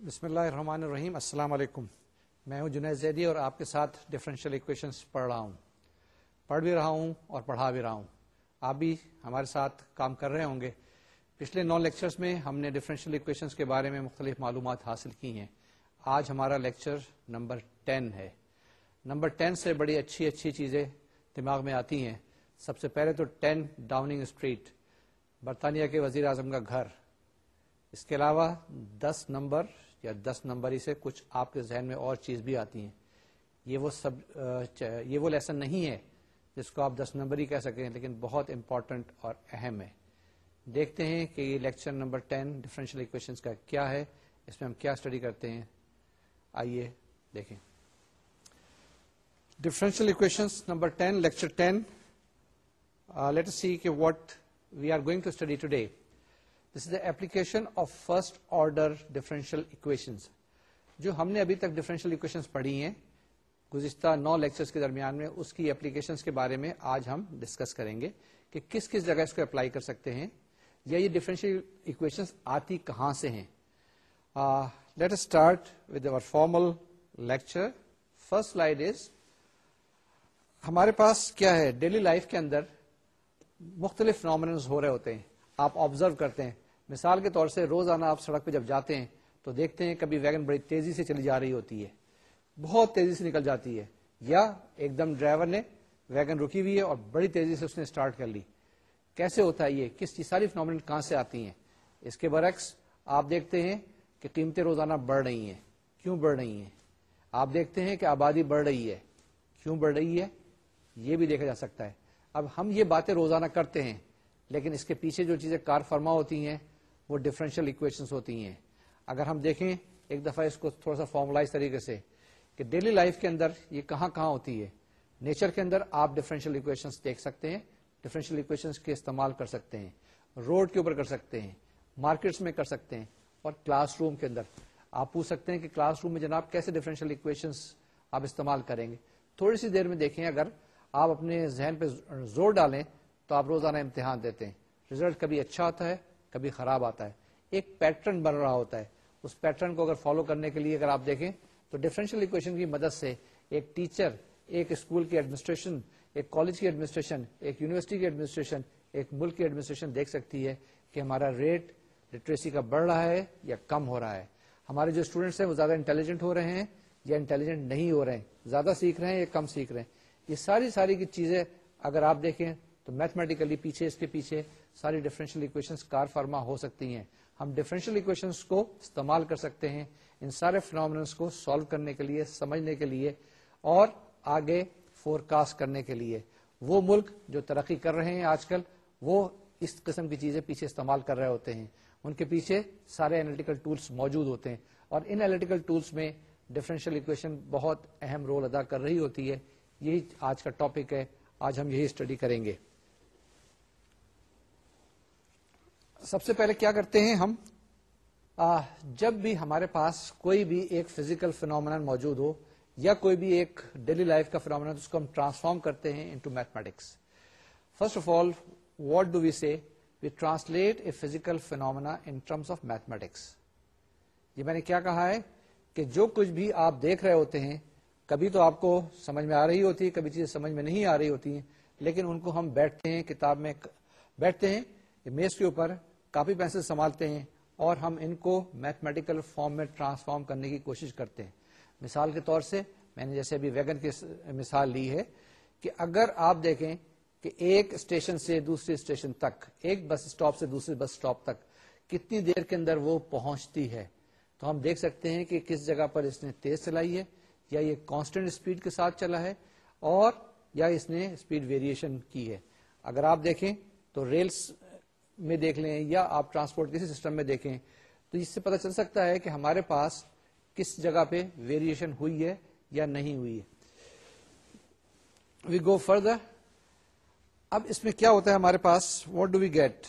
بسم اللہ الرحمن الرحیم، السلام علیکم۔ میں ہوں جنید زیدی اور آپ کے ساتھ ڈفرینشیل اکویشنس پڑھ رہا ہوں۔ پڑھ بھی رہا ہوں اور پڑھا بھی رہا ہوں۔ آپ بھی ہمارے ساتھ کام کر رہے ہوں گے۔ پچھلے نو لیکچرز میں ہم نے ڈفرینشیل اکویشنس کے بارے میں مختلف معلومات حاصل کی ہیں۔ آج ہمارا لیکچر نمبر ٹین ہے۔ نمبر ٹین سے بڑی اچھی اچھی چیزیں دماغ میں آتی ہیں۔ سب سے پہلے تو ٹین ڈاؤننگ اسٹریٹ برطانیہ کے وزیر اعظم کا گھر۔ اس کے علاوہ دس نمبر یا دس نمبر ہی سے کچھ آپ کے ذہن میں اور چیز بھی آتی ہیں۔ یہ وہ سب یہ وہ لیسن نہیں ہے جس کو آپ دس نمبر ہی کہہ سکیں لیکن بہت امپورٹنٹ اور اہم ہے۔ دیکھتے ہیں کہ یہ lecture number ten differential equations کا کیا ہے، اس میں ہم کیا اسٹڈی کرتے ہیں۔ آئیے دیکھیں۔ Differential equations number ten lecture ten let see کہ what we are going to study today this is the application of first order differential equations جو ہم نے ابھی تک ڈفرینشیل اکویشنز پڑھی ہیں، گزشتہ نو لیکچرز کے درمیان میں اس کی اپلیکیشنز کے بارے میں آج ہم ڈسکس کریں گے کہ کس کس جگہ اس کو اپلائی کر سکتے ہیں یا یہ ڈفرینشیل اکویشنز آتی کہاں سے ہیں۔ Let start with our formal lecture first light is ہمارے پاس کیا ہے؟ ڈیلی لائف کے اندر مختلف نامنس ہو رہے ہوتے ہیں، آپ آبزرو کرتے ہیں۔ مثال کے طور سے روزانہ آپ سڑک پہ جب جاتے ہیں تو دیکھتے ہیں کبھی ویگن بڑی تیزی سے چلی جا رہی ہوتی ہے، بہت تیزی سے نکل جاتی ہے، یا ایک دم ڈرائیور نے ویگن رکی ہوئی ہے اور بڑی تیزی سے اس نے اسٹارٹ کر لی۔ کیسے ہوتا ہے یہ؟ کس چیز ساری فنومن کہاں سے آتی ہیں؟ اس کے برعکس آپ دیکھتے ہیں کہ قیمتیں روزانہ بڑھ رہی ہیں۔ کیوں بڑھ رہی ہیں؟ آپ دیکھتے ہیں کہ آبادی بڑھ رہی ہے۔ کیوں بڑھ رہی ہے؟ یہ بھی دیکھا جا سکتا ہے۔ اب ہم یہ باتیں روزانہ کرتے ہیں، لیکن اس کے پیچھے جو چیزیں کار فرما ہوتی ہیں وہ ڈفرینشیل اکویشنس ہوتی ہیں۔ اگر ہم دیکھیں، ایک دفعہ اس کو تھوڑا سا فارملائز طریقے سے کہ ڈیلی لائف کے اندر یہ کہاں کہاں ہوتی ہے۔ نیچر کے اندر آپ ڈفرینشیل اکویشنس دیکھ سکتے ہیں ڈفرینشیل اکویشنس کے استعمال کر سکتے ہیں۔ روڈ کے اوپر کر سکتے ہیں مارکیٹس میں کر سکتے ہیں اور کلاس روم کے اندر۔ آپ پوچھ سکتے ہیں کہ کلاس روم میں جناب کیسے ڈفرینشیل اکویشنس آپ استعمال کریں گے۔ تھوڑی سی دیر میں دیکھیں، اگر آپ اپنے ذہن پہ زور ڈالیں تو آپ روزانہ امتحان دیتے ہیں۔ ریزلٹ کبھی اچھا ہوتا ہے کبھی خراب آتا ہے۔ ایک پیٹرن بن رہا ہوتا ہے۔ اس پیٹرن کو اگر فالو کرنے کے لیے اگر آپ دیکھیں، تو ڈفرینشیل اکویشن کی مدد سے ایک ٹیچر ایک اسکول کی ایڈمنسٹریشن ایک کالج کی ایڈمنسٹریشن ایک یونیورسٹی کی ایڈمنسٹریشن ایک ملک کی ایڈمنسٹریشن دیکھ سکتی ہے کہ ہمارا ریٹ لٹریسی کا بڑھ رہا ہے یا کم ہو رہا ہے۔ ہمارے جو اسٹوڈینٹس ہیں، وہ زیادہ انٹیلیجنٹ ہو رہے ہیں یا انٹیلیجنٹ نہیں ہو رہے ہیں۔ زیادہ سیکھ رہے ہیں یا کم سیکھ رہے ہیں۔ یہ ساری ساری کی چیزیں اگر آپ دیکھیں، تو میتھمیٹیکلی پیچھے، اس کے پیچھے ساری ڈفرینشیل اکویشن کار فرما ہو سکتی ہیں۔ ہم ڈفرینشیل اکویشنس کو استعمال کر سکتے ہیں ان سارے فنامنس کو سالو کرنے کے لیے، سمجھنے کے لیے اور آگے فور کاسٹ کرنے کے لیے۔ وہ ملک جو ترقی کر رہے ہیں آج کل، وہ اس قسم کی چیزیں پیچھے استعمال کر رہے ہوتے ہیں۔ ان کے پیچھے سارے اینالیٹیکل ٹولس موجود ہوتے ہیں۔ اور ان اینالیٹیکل ٹولس میں ڈفرینشیل اکویشن بہت اہم رول ادا کر رہی ہوتی ہے۔ یہی آج کا ٹاپک ہے۔ آج ہم یہی اسٹڈی کریں گے۔ سب سے پہلے کیا کرتے ہیں ہم؟ آ, جب بھی ہمارے پاس کوئی بھی ایک فزیکل فینومین موجود ہو یا کوئی بھی ایک ڈیلی لائف کا فینومین اس کو ہم ٹرانسفارم کرتے ہیں into mathematics first of all what do we see we translate a physical phenomena in terms of mathematics یہ میں نے کیا کہا ہے کہ جو کچھ بھی آپ دیکھ رہے ہوتے ہیں کبھی تو آپ کو سمجھ میں آ رہی ہوتی ہے کبھی چیزیں سمجھ میں نہیں آ رہی ہوتی ہیں لیکن ان کو ہم بیٹھتے ہیں کتاب میں بیٹھتے ہیں میز کے اوپر کاپی پینسل سنبھالتے ہیں اور ہم ان کو میتھمیٹیکل فارم میں ٹرانسفارم کرنے کی کوشش کرتے ہیں۔ مثال کے طور سے میں نے جیسے ابھی ویگن کی مثال لی ہے کہ اگر آپ دیکھیں کہ ایک اسٹیشن سے دوسری اسٹیشن تک، ایک بس اسٹاپ سے دوسری بس اسٹاپ تک کتنی دیر کے اندر وہ پہنچتی ہے، تو ہم دیکھ سکتے ہیں کہ کس جگہ پر اس نے تیز چلائی ہے، یا یہ کانسٹنٹ اسپیڈ کے ساتھ چلا ہے اور یا اس نے اسپیڈ ویریشن کی ہے۔ اگر آپ دیکھیں تو ریلس میں دیکھ لیں یا آپ ٹرانسپورٹ کسی سسٹم میں دیکھیں، تو اس سے پتہ چل سکتا ہے کہ ہمارے پاس کس جگہ پہ ویریشن ہوئی ہے یا نہیں ہوئی ہے۔ وی گو فردر اب اس میں کیا ہوتا ہے ہمارے پاس؟ واٹ ڈو وی گیٹ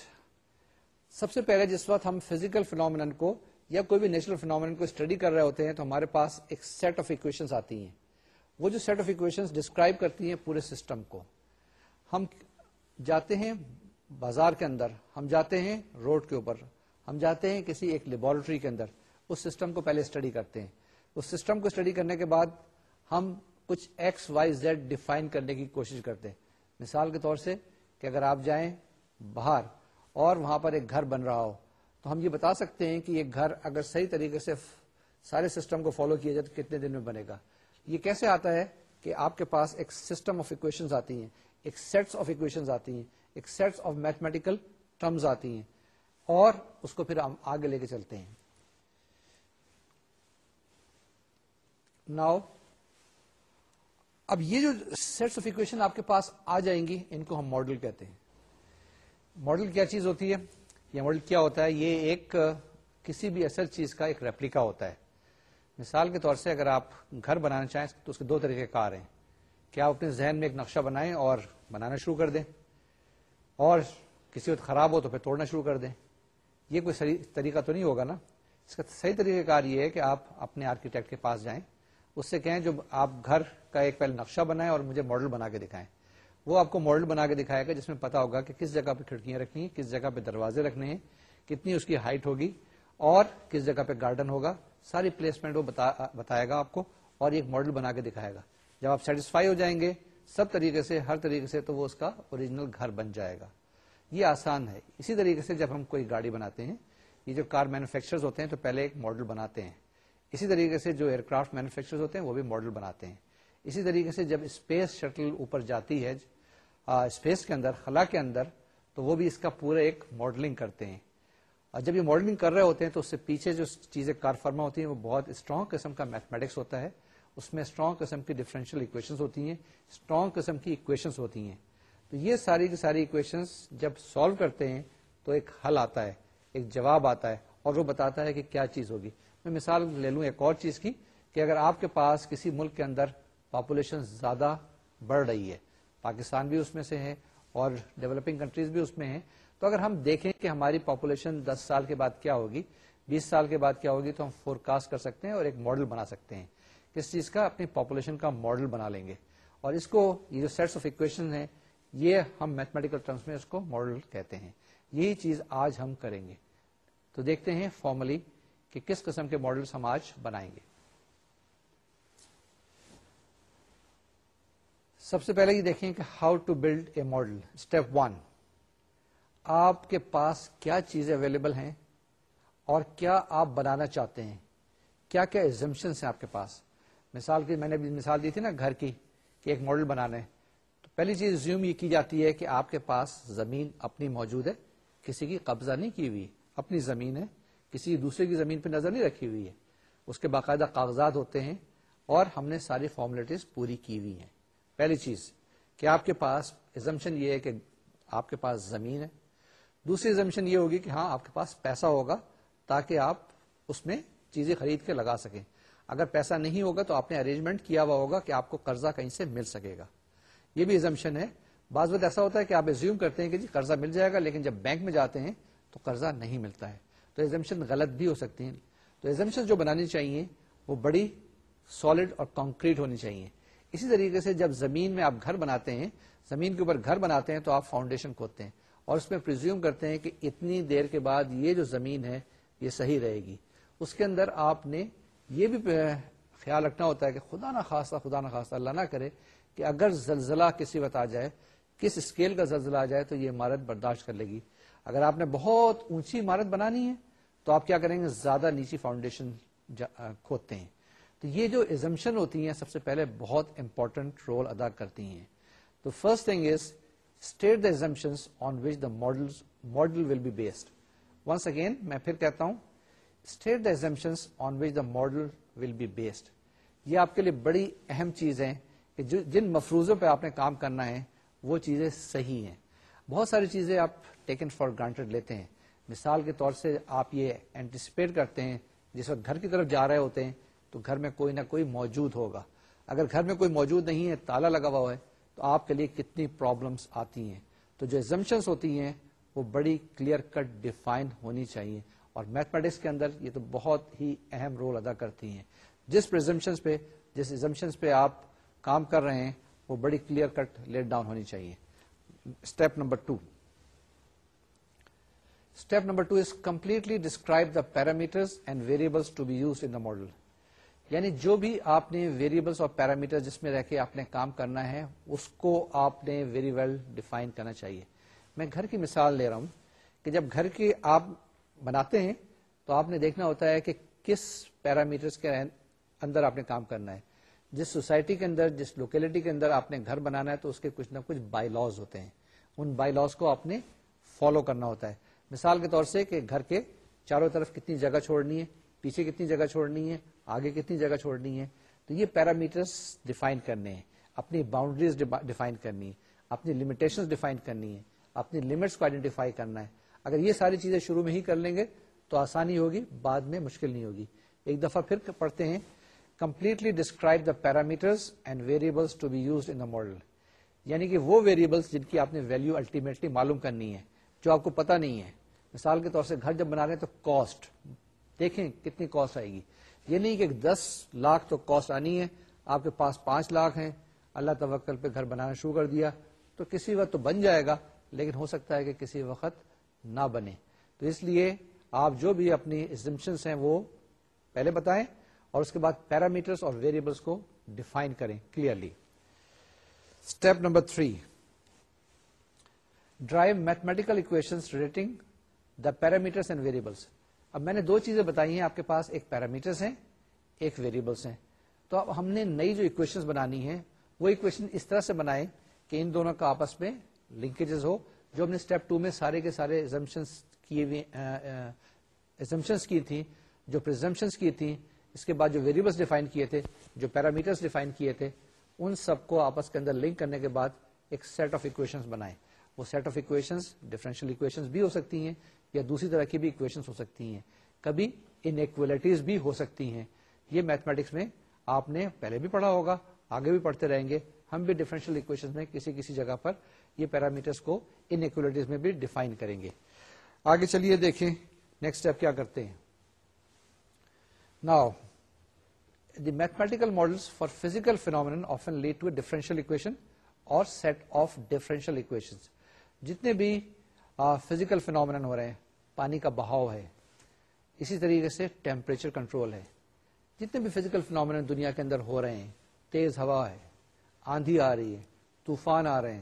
سب سے پہلے جس وقت ہم فزیکل فینومین کو یا کوئی بھی نیچرل فینومین کو اسٹڈی کر رہے ہوتے ہیں، تو ہمارے پاس ایک سیٹ آف اکویشن آتی ہیں۔ وہ جو سیٹ آف اکویشن ڈسکرائب کرتی ہیں پورے سسٹم کو۔ ہم جاتے ہیں بازار کے اندر ہم جاتے ہیں روڈ کے اوپر، ہم جاتے ہیں کسی ایک لیبورٹری کے اندر، اس سسٹم کو پہلے اسٹڈی کرتے ہیں۔ اس سسٹم کو اسٹڈی کرنے کے بعد ہم کچھ ایکس وائی زیڈ ڈیفائن کرنے کی کوشش کرتے ہیں۔ مثال کے طور سے کہ اگر آپ جائیں باہر اور وہاں پر ایک گھر بن رہا ہو، تو ہم یہ بتا سکتے ہیں کہ یہ گھر اگر صحیح طریقے سے سارے سسٹم کو فالو کیا جائے تو کتنے دن میں بنے گا۔ یہ کیسے آتا ہے کہ آپ کے پاس ایک سسٹم آف اکویشن آتی ہیں، ایک سیٹس آف اکویشن آتی ہیں ایک سیٹس آف میتھمیٹیکل ٹرمز آتی ہیں اور اس کو پھر ہم آگے لے کے چلتے ہیں۔ ناؤ اب یہ جو سیٹس آف اکویشن آپ کے پاس آ جائیں گی، ان کو ہم ماڈل کہتے ہیں۔ ماڈل کیا چیز ہوتی ہے؟ یہ ماڈل کیا ہوتا ہے؟ یہ ایک کسی بھی اصل چیز کا ایک ریپلیکا ہوتا ہے۔ مثال کے طور سے اگر آپ گھر بنانا چاہیں تو اس کے دو طریقے کار ہیں۔ کہ آپ اپنے ذہن میں ایک نقشہ بنائیں اور بنانا شروع کر دیں؟ اور کسی وقت خراب ہو تو پھر توڑنا شروع کر دیں۔ یہ کوئی صحیح طریقہ تو نہیں ہوگا نا؟ اس کا صحیح طریقہ کار یہ ہے کہ آپ اپنے آرکیٹیکٹ کے پاس جائیں۔ اس سے کہیں جو آپ گھر کا ایک پہلے نقشہ بنائیں اور مجھے ماڈل بنا کے دکھائیں۔ وہ آپ کو ماڈل بنا کے دکھائے گا جس میں پتا ہوگا کہ کس جگہ پہ کھڑکیاں رکھنی ہیں کس جگہ پہ دروازے رکھنے ہیں، کتنی اس کی ہائٹ ہوگی اور کس جگہ پہ گارڈن ہوگا۔ ساری پلیسمنٹ وہ بتائے گا آپ کو اور ایک ماڈل بنا کے دکھائے گا۔ جب آپ سیٹسفائی ہو جائیں گے سب طریقے سے، ہر طریقے سے تو وہ اس کا اوریجنل گھر بن جائے گا۔ یہ آسان ہے۔ اسی طریقے سے جب ہم کوئی گاڑی بناتے ہیں، یہ جو کار مینوفیکچر ہوتے ہیں تو پہلے ایک ماڈل بناتے ہیں۔ اسی طریقے سے جو ایئر کرافٹ مینوفیکچر ہوتے ہیں، وہ بھی ماڈل بناتے ہیں۔ اسی طریقے سے جب اسپیس شٹل اوپر جاتی ہے اسپیس کے اندر، خلا کے اندر، تو وہ بھی اس کا پورا ایک ماڈلنگ کرتے ہیں۔ اور جب یہ ماڈلنگ کر رہے ہوتے ہیں، تو اس سے پیچھے جو چیزیں کار فرما ہوتی ہیں، وہ بہت اسٹرانگ قسم کا میتھمیٹکس ہوتا ہے۔ اس میں اسٹرانگ قسم کی ڈفرینشیل اکویشن ہوتی ہیں اسٹرانگ قسم کی اکویشن ہوتی ہیں۔ تو یہ ساری کی ساری اکویشن جب سالو کرتے ہیں تو ایک حل آتا ہے، ایک جواب آتا ہے اور وہ بتاتا ہے کہ کیا چیز ہوگی۔ میں مثال لے لوں ایک اور چیز کی کہ اگر آپ کے پاس کسی ملک کے اندر پاپولیشن زیادہ بڑھ رہی ہے، پاکستان بھی اس میں سے ہے اور ڈیولپنگ کنٹریز بھی اس میں ہیں، تو اگر ہم دیکھیں کہ ہماری پاپولیشن دس سال کے بعد کیا ہوگی، بیس سال کے بعد کیا ہوگی، تو ہم فور کاسٹ کر سکتے ہیں اور ایک ماڈل بنا سکتے ہیں۔ کس چیز کا، اپنی پاپولیشن کا ماڈل بنا لیں گے۔ اور اس کو، یہ جو سیٹس آف اکویشن ہیں، یہ ہم میتھمیٹیکل ٹرمس میں اس کو ماڈل کہتے ہیں۔ یہی چیز آج ہم کریں گے۔ تو دیکھتے ہیں فارملی کہ کس قسم کے ماڈلس ہم آج بنائیں گے۔ سب سے پہلے یہ دیکھیں کہ how to build a model step one آپ کے پاس کیا چیزیں اویلیبل ہیں اور کیا آپ بنانا چاہتے ہیں؟ کیا کیا ایگزمشنس ہیں آپ کے پاس؟ مثال کی میں نے بھی مثال دی تھی نا گھر کی کہ ایک ماڈل بنانا ہے تو پہلی چیز زیوم یہ کی جاتی ہے کہ آپ کے پاس زمین اپنی موجود ہے، کسی کی قبضہ نہیں کی ہوئی، اپنی زمین ہے، کسی دوسرے کی زمین پہ نظر نہیں رکھی ہوئی ہے۔ اس کے باقاعدہ کاغذات ہوتے ہیں اور ہم نے ساری فارملٹیز پوری کی ہوئی ہیں۔ پہلی چیز کہ آپ کے پاس ایزمشن یہ ہے کہ آپ کے پاس زمین ہے۔ دوسری ایگزمشن یہ ہوگی کہ ہاں آپ کے پاس پیسہ ہوگا تاکہ آپ اس میں چیزیں خرید کے لگا سکیں۔ اگر پیسہ نہیں ہوگا تو آپ نے ارینجمنٹ کیا ہوا ہوگا کہ آپ کو قرضہ کہیں سے مل سکے گا۔ یہ بھی ایزمشن ہے۔ بعض وقت ایسا ہوتا ہے کہ آپ ایزیوم کرتے ہیں کہ جی قرضہ مل جائے گا، لیکن جب بینک میں جاتے ہیں تو قرضہ نہیں ملتا ہے۔ تو ایزمشن غلط بھی ہو سکتی ہیں۔ تو ایزمشن جو بنانی چاہیے، وہ بڑی سالڈ اور کانکریٹ ہونی چاہیے۔ اسی طریقے سے جب زمین میں آپ گھر بناتے ہیں، زمین کے اوپر گھر بناتے ہیں تو آپ فاؤنڈیشن کھودتے ہیں اور اس میں پرزیوم کرتے ہیں کہ اتنی دیر کے بعد یہ جو زمین ہے، یہ صحیح رہے گی۔ اس کے اندر آپ نے یہ بھی خیال رکھنا ہوتا ہے کہ خدا نہ خاصہ خدا نہ خاصہ اللہ نہ کرے کہ اگر زلزلہ کسی وقت آ جائے، کس اسکیل کا زلزلہ آ جائے تو یہ عمارت برداشت کر لے گی۔ اگر آپ نے بہت اونچی عمارت بنانی ہے تو آپ کیا کریں گے؟ زیادہ نیچی فاؤنڈیشن کھودتے ہیں۔ تو یہ جو ایزمشن ہوتی ہیں سب سے پہلے بہت امپورٹنٹ رول ادا کرتی ہیں۔ تو first thing is state the assumptions on which the model model will be based once again میں پھر کہتا ہوں state the assumptions on which the model will be based یہ آپ کے لیے بڑی اہم چیز ہے کہ جن مفروضوں پہ آپ نے کام کرنا ہے، وہ چیزیں صحیح ہیں۔ بہت ساری چیزیں آپ ٹیکن فار گرانٹیڈ لیتے ہیں۔ مثال کے طور سے آپ یہ اینٹیسپیٹ کرتے ہیں، جس وقت گھر کی طرف جا رہے ہوتے ہیں، تو گھر میں کوئی نہ کوئی موجود ہوگا۔ اگر گھر میں کوئی موجود نہیں ہے، تالا لگا ہوا ہے، تو آپ کے لیے کتنی پرابلمس آتی ہیں۔ تو جو ایگزمشنس ہوتی ہیں، وہ بڑی کلیئر کٹ ڈیفائن ہونی چاہیے۔ اور میتھمیٹکس کے اندر یہ تو بہت ہی اہم رول ادا کرتی ہیں۔ جس پرزمپشنس پہ، جس ایگزمشنس پہ آپ کام کر رہے ہیں، وہ بڑی کلیئر کٹ لیٹ ڈاؤن ہونی چاہیے۔ Step number two step number two is completely describe the parameters and variables to be use in the model یعنی جو بھی آپ نے ویریبلس اور پیرامیٹر جس میں رہ کے آپ نے کام کرنا ہے، اس کو آپ نے ویری ویل ڈیفائن کرنا چاہیے۔ میں گھر کی مثال لے رہا ہوں کہ جب گھر کے آپ بناتے ہیں، تو آپ نے دیکھنا ہوتا ہے کہ کس پیرامیٹرز کے اندر آپ نے کام کرنا ہے۔ جس سوسائٹی کے اندر، جس لوکیلٹی کے اندر آپ نے گھر بنانا ہے، تو اس کے کچھ نہ کچھ بائی لاز ہوتے ہیں۔ ان بائی لاز کو آپ نے فالو کرنا ہوتا ہے۔ مثال کے طور سے کہ گھر کے چاروں طرف کتنی جگہ چھوڑنی ہے، پیچھے کتنی جگہ چھوڑنی ہے، آگے کتنی جگہ چھوڑنی ہے۔ تو یہ پیرامیٹرس ڈیفائن کرنے ہیں۔ اپنی باؤنڈریز ڈیفائن کرنی ہے۔ اپنی لمیٹیشن ڈیفائن کرنی ہے۔ اپنی لمٹس کو آئیڈینٹیفائی کرنا ہے۔ اگر یہ ساری چیزیں شروع میں ہی کر لیں گے تو آسانی ہوگی، بعد میں مشکل نہیں ہوگی۔ ایک دفعہ پھر پڑھتے ہیں completely describe the parameters and variables to be use in the model یعنی کہ وہ ویریبلس جن کی آپ نے ویلو الٹیمیٹلی معلوم کرنی ہے، جو آپ کو پتا نہیں ہے۔ مثال کے طور سے گھر جب بنا رہے ہیں تو کاسٹ دیکھیں کتنی کاسٹ آئے گی۔ یہ نہیں کہ دس لاکھ تو کاسٹ آنی ہے، آپ کے پاس پانچ لاکھ ہیں، اللہ توکل پہ گھر بنانا شروع کر دیا تو کسی وقت تو بن جائے گا، لیکن ہو سکتا ہے کہ کسی وقت نہ بنے۔ تو اس لیے آپ جو بھی اپنی ایگزمپشنس ہیں وہ پہلے بتائیں اور اس کے بعد پیرامیٹرس اور ویریبلس کو ڈیفائن کریں clearly step number three derive mathematical equation relating the parameters and variables اب میں نے دو چیزیں بتائی ہیں، آپ کے پاس ایک پیرامیٹرس ہیں، ایک ویریبلس ہیں۔ تو اب ہم نے نئی جو اکویشن بنانی ہے وہ اکویشن اس طرح سے بنائے کہ ان دونوں کا آپس میں لنکیجز ہو۔ جو ہم نے اسٹیپ ٹو میں سارے کے سارے کیے کی تھیں، جو پرزمپشنس کی تھیں، اس کے بعد جو ویریبلس ڈیفائن کیے تھے، جو پیرامیٹرس ڈیفائن کیے تھے، ان سب کو آپس کے اندر لنک کرنے کے بعد ایک سیٹ آف اکویشن بنائے۔ وہ set of equation differential equation بھی ہو سکتی ہیں یا دوسری طرح کی بھی اکویشن ہو سکتی ہیں۔ کبھی انکولیٹیز بھی ہو سکتی ہیں۔ یہ میتھمیٹکس میں آپ نے پہلے بھی پڑھا ہوگا، آگے بھی پڑھتے رہیں گے۔ ہم بھی ڈفرینشیل اکویشن میں کسی کسی جگہ پر یہ پیرامیٹرس کو انکولیٹیز میں بھی ڈیفائن کریں گے۔ آگے چلیے دیکھیں نیکسٹ اسٹیپ کیا کرتے ہیں۔ Now the mathematical models for physical phenomenon often lead to differential equation اور سیٹ آف ڈفرینشیل اکویشن جتنے بھی فزیکل فینومین ہو رہے ہیں، پانی کا بہاؤ ہے، اسی طریقے سے ٹیمپریچر کنٹرول ہے۔ جتنے بھی فزیکل فینومین دنیا کے اندر ہو رہے ہیں، تیز ہوا ہے، آندھی آ رہی ہے، طوفان آ رہے ہیں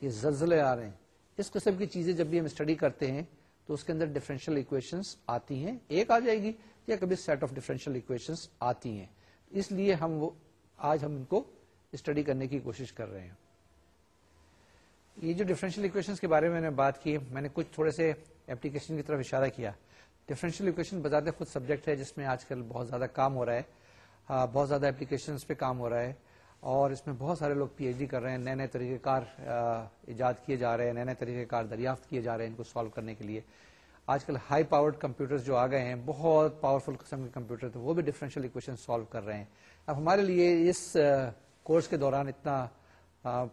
یہ زلزلے آ رہے ہیں۔ اس قسم کی چیزیں جب بھی ہم اسٹڈی کرتے ہیں، تو اس کے اندر ڈفرینشیل اکویشن آتی ہیں۔ ایک آ جائے گی یا کبھی سیٹ آف ڈفرینشیل اکویشن آتی ہیں۔ اس لیے ہم وہ آج ہم ان کو اسٹڈی کرنے کی کوشش کر رہے ہیں۔ یہ جو ڈفرینشیل اکویشن کے بارے میں نے بات کی، میں نے کچھ تھوڑے سے اپلیکیشن کی طرف اشارہ کیا۔ ڈفرینشیل اکویشن بذات خود سبجیکٹ ہے، جس میں آج کل بہت زیادہ کام ہو رہا ہے۔ بہت زیادہ اپلیکیشن پہ کام ہو رہا ہے۔ اور اس میں بہت سارے لوگ پی ایچ ڈی کر رہے ہیں، نئے نئے طریقہ کار ایجاد کیے جا رہے ہیں، نئے نئے طریقہ کار دریافت کیے جا رہے ہیں ان کو سالو کرنے کے لیے۔ آج کل ہائی پاورڈ کمپیوٹر جو آ گئے ہیں، بہت پاورفل قسم کے کمپیوٹر وہ بھی ڈفرینشیل اکویشن سالو کر رہے ہیں۔ اب ہمارے لیے اس کورس کے دوران اتنا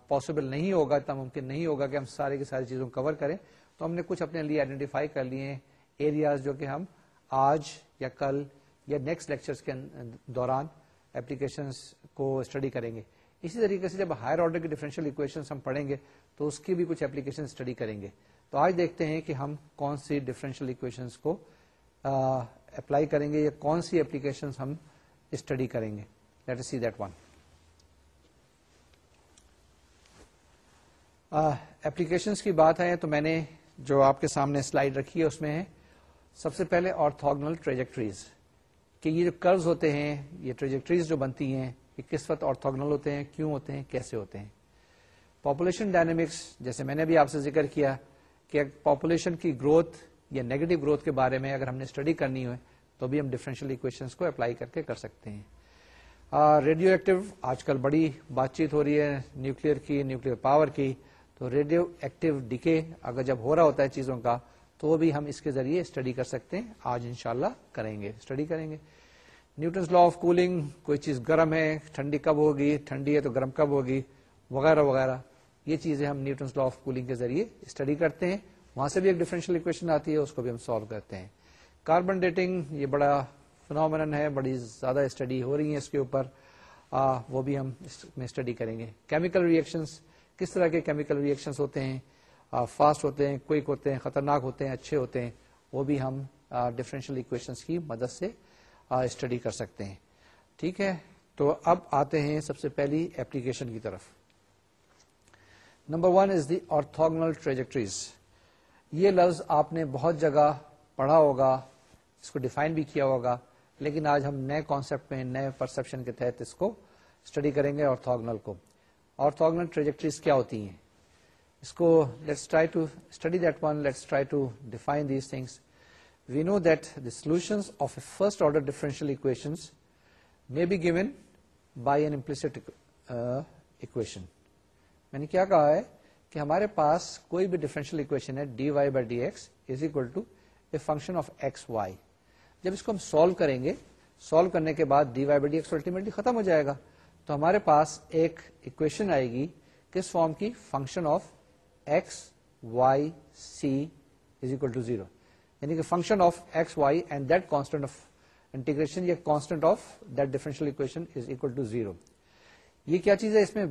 پاسبل نہیں ہوگا، اتنا ممکن نہیں ہوگا کہ ہم سارے کی ساری چیزوں کو کور کریں۔ تو ہم نے کچھ اپنے لیے آئیڈینٹیفائی کر لیے ایریاز جو کہ ہم آج یا کل یا نیکسٹ لیکچر کے دوران۔ اپلیکیشن کو اسٹڈی کریں گے۔ اسی طریقے سے جب ہائر آرڈر کی ڈیفرنشیل اکویشن ہم پڑھیں گے، تو اس کی بھی کچھ اپلیکیشن اسٹڈی کریں گے۔ تو آج دیکھتے ہیں کہ ہم کون سی ڈفرینشیل اکویشن کو اپلائی کریں گے یا کون سی اپلیکیشن ہم اسٹڈی کریں گے۔ Let see that one application کی بات ہے تو میں نے جو آپ کے سامنے سلائڈ رکھی ہے، اس میں ہے سب سے پہلے آرتھوگنل ٹریجیکٹریز کہ یہ جو کرز ہوتے ہیں، یہ ٹریجیکٹریز جو بنتی ہیں، یہ کس وقت آرتھوگنل ہوتے ہیں، کیوں ہوتے ہیں، کیسے ہوتے ہیں؟ پاپولیشن ڈائنمکس جیسے میں نے بھی آپ سے ذکر کیا کہ پاپولیشن کی گروتھ یا نیگیٹو گروتھ کے بارے میں اگر ہم نے اسٹڈی کرنی ہو تو بھی ہم ڈفرینشیل اکویشن کو اپلائی کر کے کر سکتے ہیں۔ ریڈیو ایکٹیو آج کل بڑی بات چیت ہو رہی ہے نیوکل کی نیوکل پاور کی۔ تو ریڈیو ایکٹیو ڈکے اگر جب ہو رہا ہوتا ہے چیزوں کا تو وہ بھی ہم اس کے ذریعے اسٹڈی کر سکتے ہیں۔ آج انشاءاللہ کریں گے۔ اسٹڈی کریں گے۔ نیوٹنس لا آف کولنگ کوئی چیز گرم ہے ٹھنڈی کب ہوگی؟ ٹھنڈی ہے تو گرم کب ہوگی؟ وغیرہ وغیرہ۔ یہ چیزیں ہم نیوٹنس لا آف کولنگ کے ذریعے اسٹڈی کرتے ہیں۔ وہاں سے بھی ایک ڈفرینشیل اکویشن آتی ہے اس کو بھی ہم سالو کرتے ہیں۔ کاربن ڈیٹنگ یہ بڑا فنومن ہے بڑی زیادہ اسٹڈی ہو رہی ہے اس کے اوپر۔ آ, وہ بھی ہم اس میں اسٹڈی کریں گے۔ کیمیکل ریئیکشنس کس طرح کے کیمیکل ریئیکشن ہوتے ہیں؟ فاسٹ ہوتے ہیں، کوئک ہوتے ہیں، خطرناک ہوتے ہیں، اچھے ہوتے ہیں، وہ بھی ہم ڈفرینشیل اکویشنس کی مدد سے اسٹڈی کر سکتے ہیں۔ ٹھیک ہے؟ تو اب آتے ہیں سب سے پہلی ایپلیکیشن کی طرف۔ Number one is the orthogonal trajectories یہ لفظ آپ نے بہت جگہ پڑھا ہوگا، اس کو ڈیفائن بھی کیا ہوگا، لیکن آج ہم نئے کانسیپٹ میں، نئے پرسپشن کے تحت اس کو اسٹڈی کریں گے آرتھوگنل کو۔ آرتھوگنل ٹریجیکٹریز کیا ہوتی ہیں؟ اس کو let's try to study that one let's try to define these things we know that the solution of a first order differential equations may be given by an implicit equation میں نے کیا کہا ہے کہ ہمارے پاس کوئی بھی ڈفرینشیل اکویشن ہے D Y by D X is equal to a function of X Y جب اس کو ہم سالو کریں گے سالو کرنے کے بعد D Y by D X ultimately ختم ہو جائے گا. تو ہمارے پاس ایک اکویشن آئے گی کس فارم کی؟ Function of X Y C is equal to zero یعنی کہ function of X Y and that constant of integration یا constant of that differential equation is equal to zero یہ کیا چیز ہے اس میں؟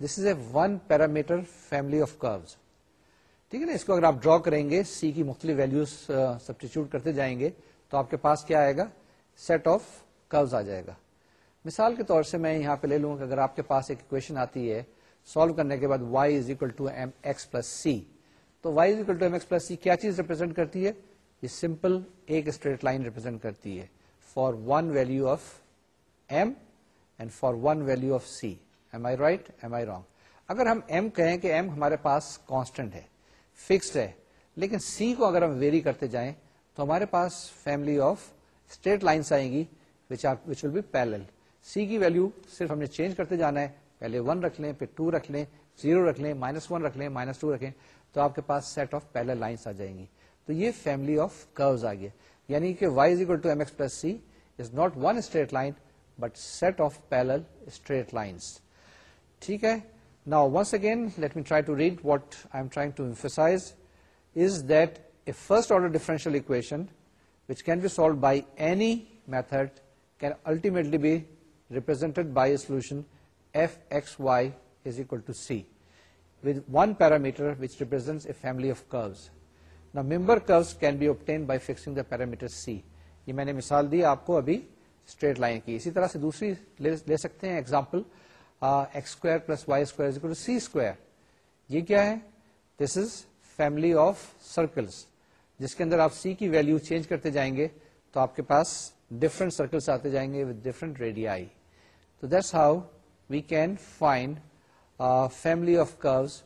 This is a one parameter family of curves ٹھیک ہے نا؟ اس کو اگر آپ ڈرا کریں گے سی کی مختلف ویلوز سبسٹیچیوٹ کرتے جائیں گے، تو آپ کے پاس کیا آئے گا؟ سیٹ آف کروز آ جائے گا. مثال کے طور سے میں یہاں پہ لے لوں کہ اگر آپ کے پاس ایک اکویشن آتی ہے سالو کرنے کے بعد Y is equal to M X plus C تو Y is equal to M X plus C کیا چیز ریپرزینٹ کرتی ہے؟ یہ سمپل ایک اسٹریٹ لائن ریپرزینٹ کرتی ہے. For one value of M and for one value of C am I right am I wrong اگر ہم ایم کہیں کہ ایم ہمارے پاس کانسٹنٹ ہے فکسڈ ہے، لیکن سی کو اگر ہم ویری کرتے جائیں، تو ہمارے پاس فیملی آف اسٹریٹ لائنس آئیں گی وچ ول بی پیرل سی کی ویلو صرف ہم نے چینج کرتے جانا ہے پہلے ون رکھ لیں، پھر ٹو رکھ لیں زیرو رکھ لیں مائنس ون رکھ لیں مائنس ٹو رکھیں، تو آپ کے پاس سیٹ آف پیرل لائنس آ جائیں گی۔ تو یہ فیملی آف کروز آ گیا یعنی کہ Y is equal to M X plus C is not one straight line but set of parallel straight lines ٹھیک ہے؟ نا once again let me try to read what I am trying to emphasise is that a first order differential equation which can be solve by any method can ultimately be represented by a solution F X Y is equal to C with one parameter which represent a family of curves نا member curves can be obtain by fixing the parameter C یہ میں نے مثال دی، آپ کو ابھی straight line کی۔ اسی طرح سے دوسری لے سکتے ہیں example X square plus Y square C square یہ کیا ہے؟ This is family of circles جس کے اندر آپ سی کی ویلو چینج کرتے جائیں گے تو آپ کے پاس ڈفرنٹ سرکلس آتے جائیں گے وتھ ڈفرنٹ ریڈیائی تو that's how we can find family of curves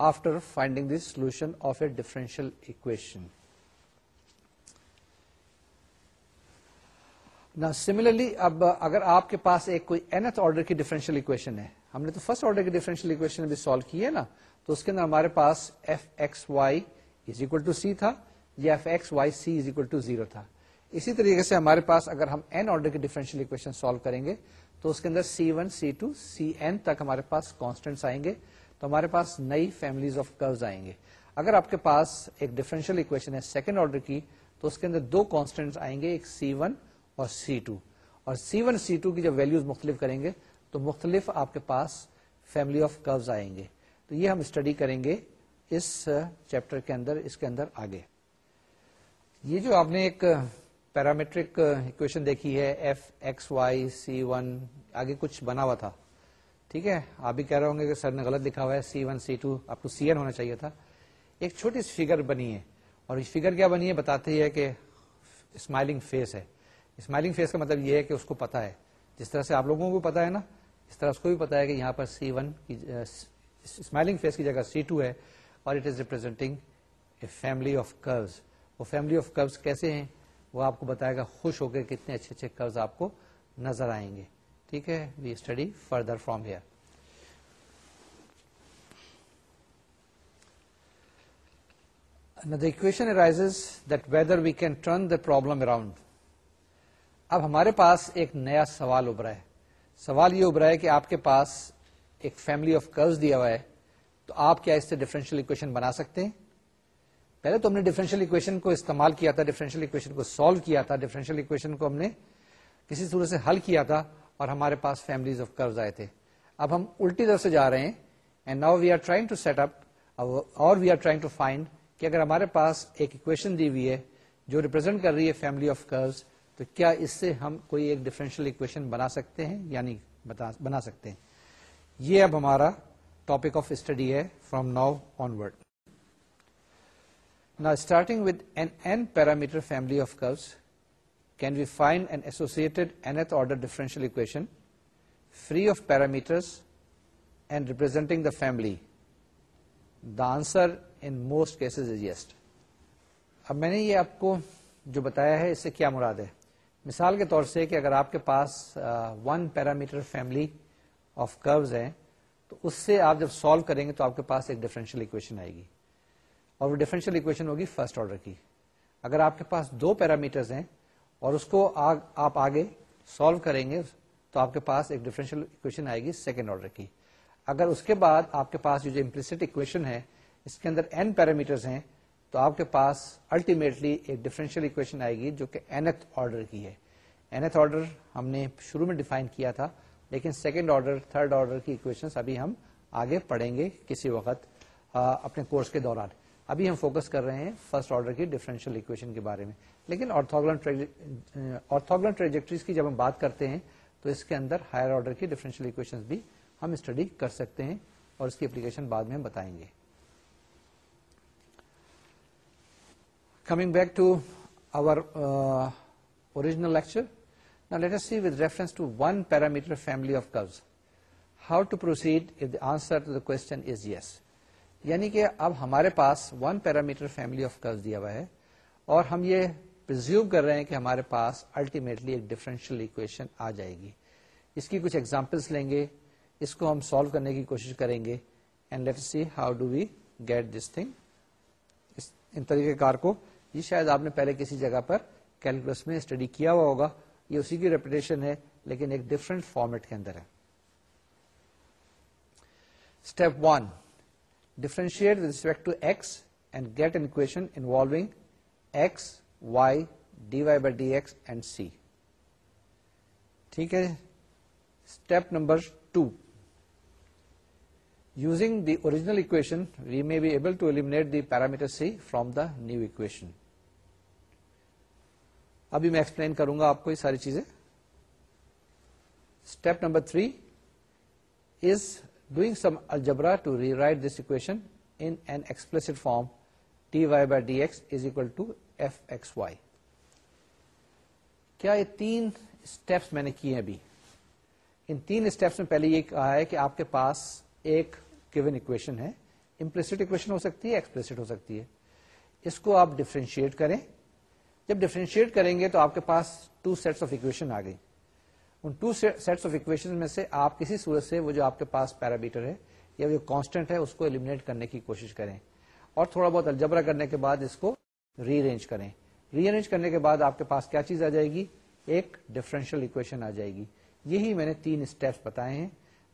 after finding this solution of a differential equation similarly اب اگر آپ کے پاس ایک کوئی اینتھ آرڈر کی ڈیفرنشیل اکویشن ہے ہم نے تو فرسٹ آرڈر کی ڈیفرنشیل اکویشن بھی سالو کی ہے نا تو اس کے اندر ہمارے پاس F X Y is equal to C تھا یا F X Y C is equal to zero تھا اسی طریقے سے ہمارے پاس اگر ہم این آرڈر کی ڈیفرنشیل اکویشن سالو کریں گے تو اس کے اندر C one C two C N تک ہمارے پاس کانسٹینٹس آئیں گے تو ہمارے پاس نئی فیملیز آف کروز آئیں گے۔ اگر آپ کے پاس ایک ڈیفرنشیل اکویشن ہے سیکنڈ آرڈر کی، تو اس کے اندر دو کانسٹینٹس آئیں گے، ایک سی ون اور سی ٹو اور سی ون سی ٹو کی جب ویلوز مختلف کریں گے، تو مختلف آپ کے پاس فیملی آف کروز آئیں گے۔ تو یہ ہم اسٹڈی کریں گے اس چیپٹر کے اندر، اس کے اندر آگے۔ یہ جو آپ نے ایک پیرامیٹرک اکویشن دیکھی ہے F X Y C one آگے کچھ بنا ہوا تھا۔ ٹھیک ہے؟ آپ بھی کہہ رہے ہوں گے کہ سر نے غلط لکھا ہوا ہے سی ون سی ٹو آپ کو سی این ہونا چاہیے تھا۔ ایک چھوٹی سی فگر بنی ہے۔ اور یہ فگر کیا بنی ہے؟ بتاتے ہی ہے کہ اسمائلنگ فیس ہے۔ اسمائلنگ فیس کا مطلب یہ ہے کہ اس کو پتا ہے۔ جس طرح سے آپ لوگوں کو پتا ہے نا، اس طرح اس کو بھی پتا ہے کہ یہاں پر سی ون کی اسمائلنگ فیس کی جگہ سی ٹو ہے۔ اور it is representing a family of curves وہ فیملی آف کروز کیسے ہیں؟ وہ آپ کو بتائے گا خوش ہو کے کتنے اچھے اچھے کروز آپ کو نظر آئیں گے۔ ٹھیک ہے؟ We study further from here equation arise that whether we can turn the problem around اب ہمارے پاس ایک نیا سوال ابھرا ہے۔ سوال یہ ابھرا ہے کہ آپ کے پاس ایک فیملی آف کرز دیا ہوا ہے، تو آپ کیا اس سے ڈفرینشیل اکویشن بنا سکتے ہیں؟ پہلے تو ہم نے ڈفرینشیل اکویشن کو استعمال کیا تھا ڈفرینشیل اکویشن کو سالو کیا تھا ڈفرینشیل اکویشن کو ہم نے کسی صورت سے حل کیا تھا اور ہمارے پاس فیملیز آف کرز آئے تھے۔ اب ہم الٹی طرف سے جا رہے ہیں and now we are trying to set up اور we are trying to find کہ اگر ہمارے پاس ایک اکویشن دی ہوئی ہے جو ریپرزینٹ کر رہی ہے فیملی آف کروز تو کیا اس سے ہم کوئی ایک ڈفرینشیل اکویشن بنا سکتے ہیں؟ یعنی بنا سکتے ہیں۔ یہ اب ہمارا ٹاپک آف اسٹڈی ہے فرام ناؤ آن ورڈ نا starting with an n parameter family of curves can we find an associated nth order differential equation free of parameters and representing the family the answer in most cases is yes اب میں نے یہ آپ کو جو بتایا ہے اس سے کیا مراد ہے مثال کے طور سے کہ اگر آپ کے پاس one parameter family of curves ہیں تو اس سے آپ جب سالو کریں گے تو آپ کے پاس ایک ڈفرینشیل اکویشن آئے گی اور وہ ڈفرینشیل اکویشن ہوگی فرسٹ آرڈر کی۔ اگر آپ کے پاس دو پیرامیٹرز ہیں اور اس کو آگ, آپ آگے سالو کریں گے تو آپ کے پاس ایک ڈفرینشیل اکویشن آئے گی سیکنڈ آرڈر کی۔ اگر اس کے بعد آپ کے پاس جو امپلسٹ اکویشن ہے اس کے اندر این پیرامیٹرز ہیں تو آپ کے پاس الٹیمیٹلی ایک ڈفرینشیل اکویشن آئے گی جو کہ اینتھ آرڈر کی ہے۔ اینتھ آرڈر ہم نے شروع میں ڈیفائن کیا تھا لیکن سیکنڈ آرڈر تھرڈ آرڈر کی اکویشن ابھی ہم آگے پڑھیں گے کسی وقت اپنے کورس کے دوران۔ ابھی ہم فوکس کر رہے ہیں فرسٹ آرڈر کی ڈفرینشیل اکویشن کے بارے میں۔ لیکن آرتھوگلن ٹریجیکٹریز کی جب ہم بات کرتے ہیں تو اس کے اندر ہائر آرڈر کی ڈفرینشیل اکویشن بھی ہم اسٹڈی کر سکتے ہیں اور اس کی اپلیکیشن بعد میں ہم بتائیں گے۔ Coming back to our uh, original lecture, now let us see with reference to one parameter family of curves, how to proceed if the answer to. یعنی کہ اب ہمارے پاس one parameter family of curves دیا ہوا ہے اور ہم یہ پرزیوم کر رہے ہیں کہ ہمارے پاس الٹیمیٹلی ایک ڈفرینشیل اکویشن آ جائے گی۔ اس کی کچھ ایگزامپلس لیں گے۔ اس کو ہم سالو کرنے کی کوشش کریں گے and let see how do we get this thing ان طریقہ کار کو۔ یہ شاید آپ نے پہلے کسی جگہ پر کیلکولس میں اسٹڈی کیا ہوا ہوگا۔ یہ اسی کی ریپوٹیشن ہے، لیکن ایک ڈفرنٹ فارمیٹ کے اندر ہے۔ Step one differentiate with respect to x and get an equation involving x y d y by d x and c ٹھیک ہے step number two using the original equation we may be able to eliminate the parameter c from the new equation ابھی میں explain کروں گا آپ کو یہ ساری چیزیں step number three is doing some algebra to rewrite this equation in an explicit form d y by d x is equal to f x y کیا یہ تین اسٹیپس میں نے کیے ابھی ان تین اسٹیپس میں پہلے یہ کہا ہے کہ آپ کے پاس ایک گیون اکویشن ہے امپلسٹ اکویشن ہو سکتی ہے ایکسپلسٹ ہو سکتی ہے اس کو آپ ڈفرینشیٹ کریں جب ڈفرینشیٹ کریں گے تو آپ کے پاس ٹو سیٹس آف اکویشن آ گئی ان ٹو سیٹس آف اکویشن میں سے آپ کسی صورت سے وہ جو آپ کے پاس پیرامیٹر ہے یا جو کانسٹنٹ ہے اس کو ایلیمنیٹ کرنے کی کوشش کریں اور تھوڑا بہت الجبرا کرنے کے بعد اس کو ری ارینج کریں۔ ری ارینج کرنے کے بعد آپ کے پاس کیا چیز آ جائے گی؟ ایک ڈفرینشیل اکویشن آ جائے گی۔ یہی میں نے تین اسٹیپس بتائے ہیں۔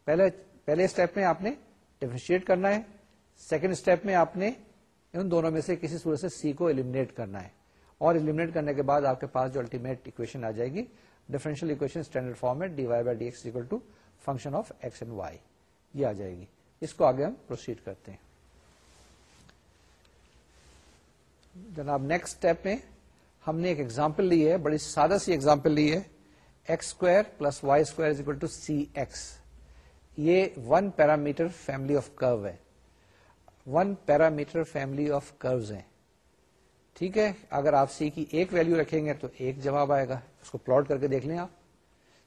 پہلے پہلے اسٹیپ میں آپ نے ڈیفرینشیٹ کرنا ہے۔ سیکنڈ اسٹیپ میں آپ نے ان دونوں میں سے کسی صورت سے سی کو ایلیمنیٹ کرنا ہے۔ اور ایلیمنیٹ کرنے کے بعد آپ کے پاس جو الٹیمیٹ اکویشن آ جائے گی differential equation standard format d y by d x equal to function of x and y یہ آ جائے گی۔ اس کو آگے ہم پروسیڈ کرتے ہیں۔ جناب نیکسٹ اسٹیپ میں ہم نے ایک ایگزامپل لی ہے، بڑی سادہ سی ایگزامپل لی ہے۔ X square plus y square is equal to c x یہ one parameter family of curve ہے۔ One parameter family of curves ہیں۔ ٹھیک ہے؟ اگر آپ سی کی ایک ویلو رکھیں گے تو ایک جواب آئے گا۔ اس کو پلاٹ کر کے دیکھ لیں آپ۔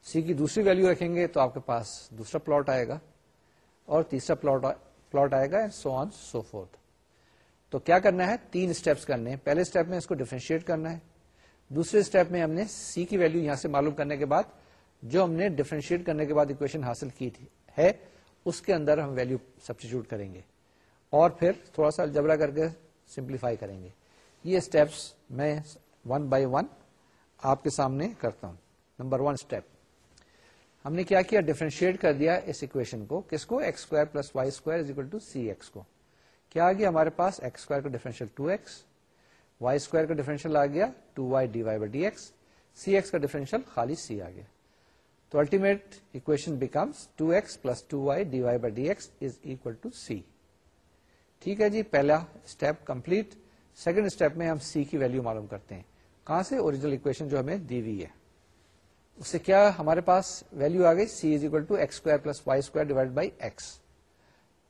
سی کی دوسری ویلو رکھیں گے تو آپ کے پاس دوسرا پلاٹ آئے گا اور تیسرا پلاٹ پلاٹ آئے گا سو آن سو فورتھ تو کیا کرنا ہے؟ تین اسٹیپس کرنے ہیں۔ پہلے اسٹیپ میں اس کو ڈیفرینشیٹ کرنا ہے۔ دوسرے اسٹیپ میں ہم نے سی کی ویلو یہاں سے معلوم کرنے کے بعد جو ہم نے ڈیفرینشیٹ کرنے کے بعد اکویشن حاصل کی تھی ہے، اس کے اندر ہم ویلو سبسٹیچیوٹ کریں گے۔ اور پھر تھوڑا سا جبرا کر کے سمپلیفائی کریں گے۔ یہ اسٹیپس میں ون بائی ون آپ کے سامنے کرتا ہوں۔ نمبر ون اسٹیپ ہم نے کیا کیا؟ ڈیفرینشیٹ کر دیا اس اکویشن کو۔ کس کو؟ X square plus y square is equal to c x کو۔ کیا آ گیا ہمارے پاس؟ ایکس اسکوائر کا differential two x y square کا ڈیفرنشیل آ گیا two y d y by d x c x کا ڈیفرنشیل خالی سی آ گیا۔ تو ultimate equation becomes two x plus two y d y by d x is equal to c ٹھیک ہے جی پہلا اسٹیپ کمپلیٹ سیکنڈ اسٹیپ میں ہم سی کی ویلو معلوم کرتے ہیں۔ کہاں سے اوریجنل اکویشن جو ہمیں دی ہوئی ہے؟ اس سے کیا ہمارے پاس ویلو آ گئی؟ C is equal to x square plus y square divided by x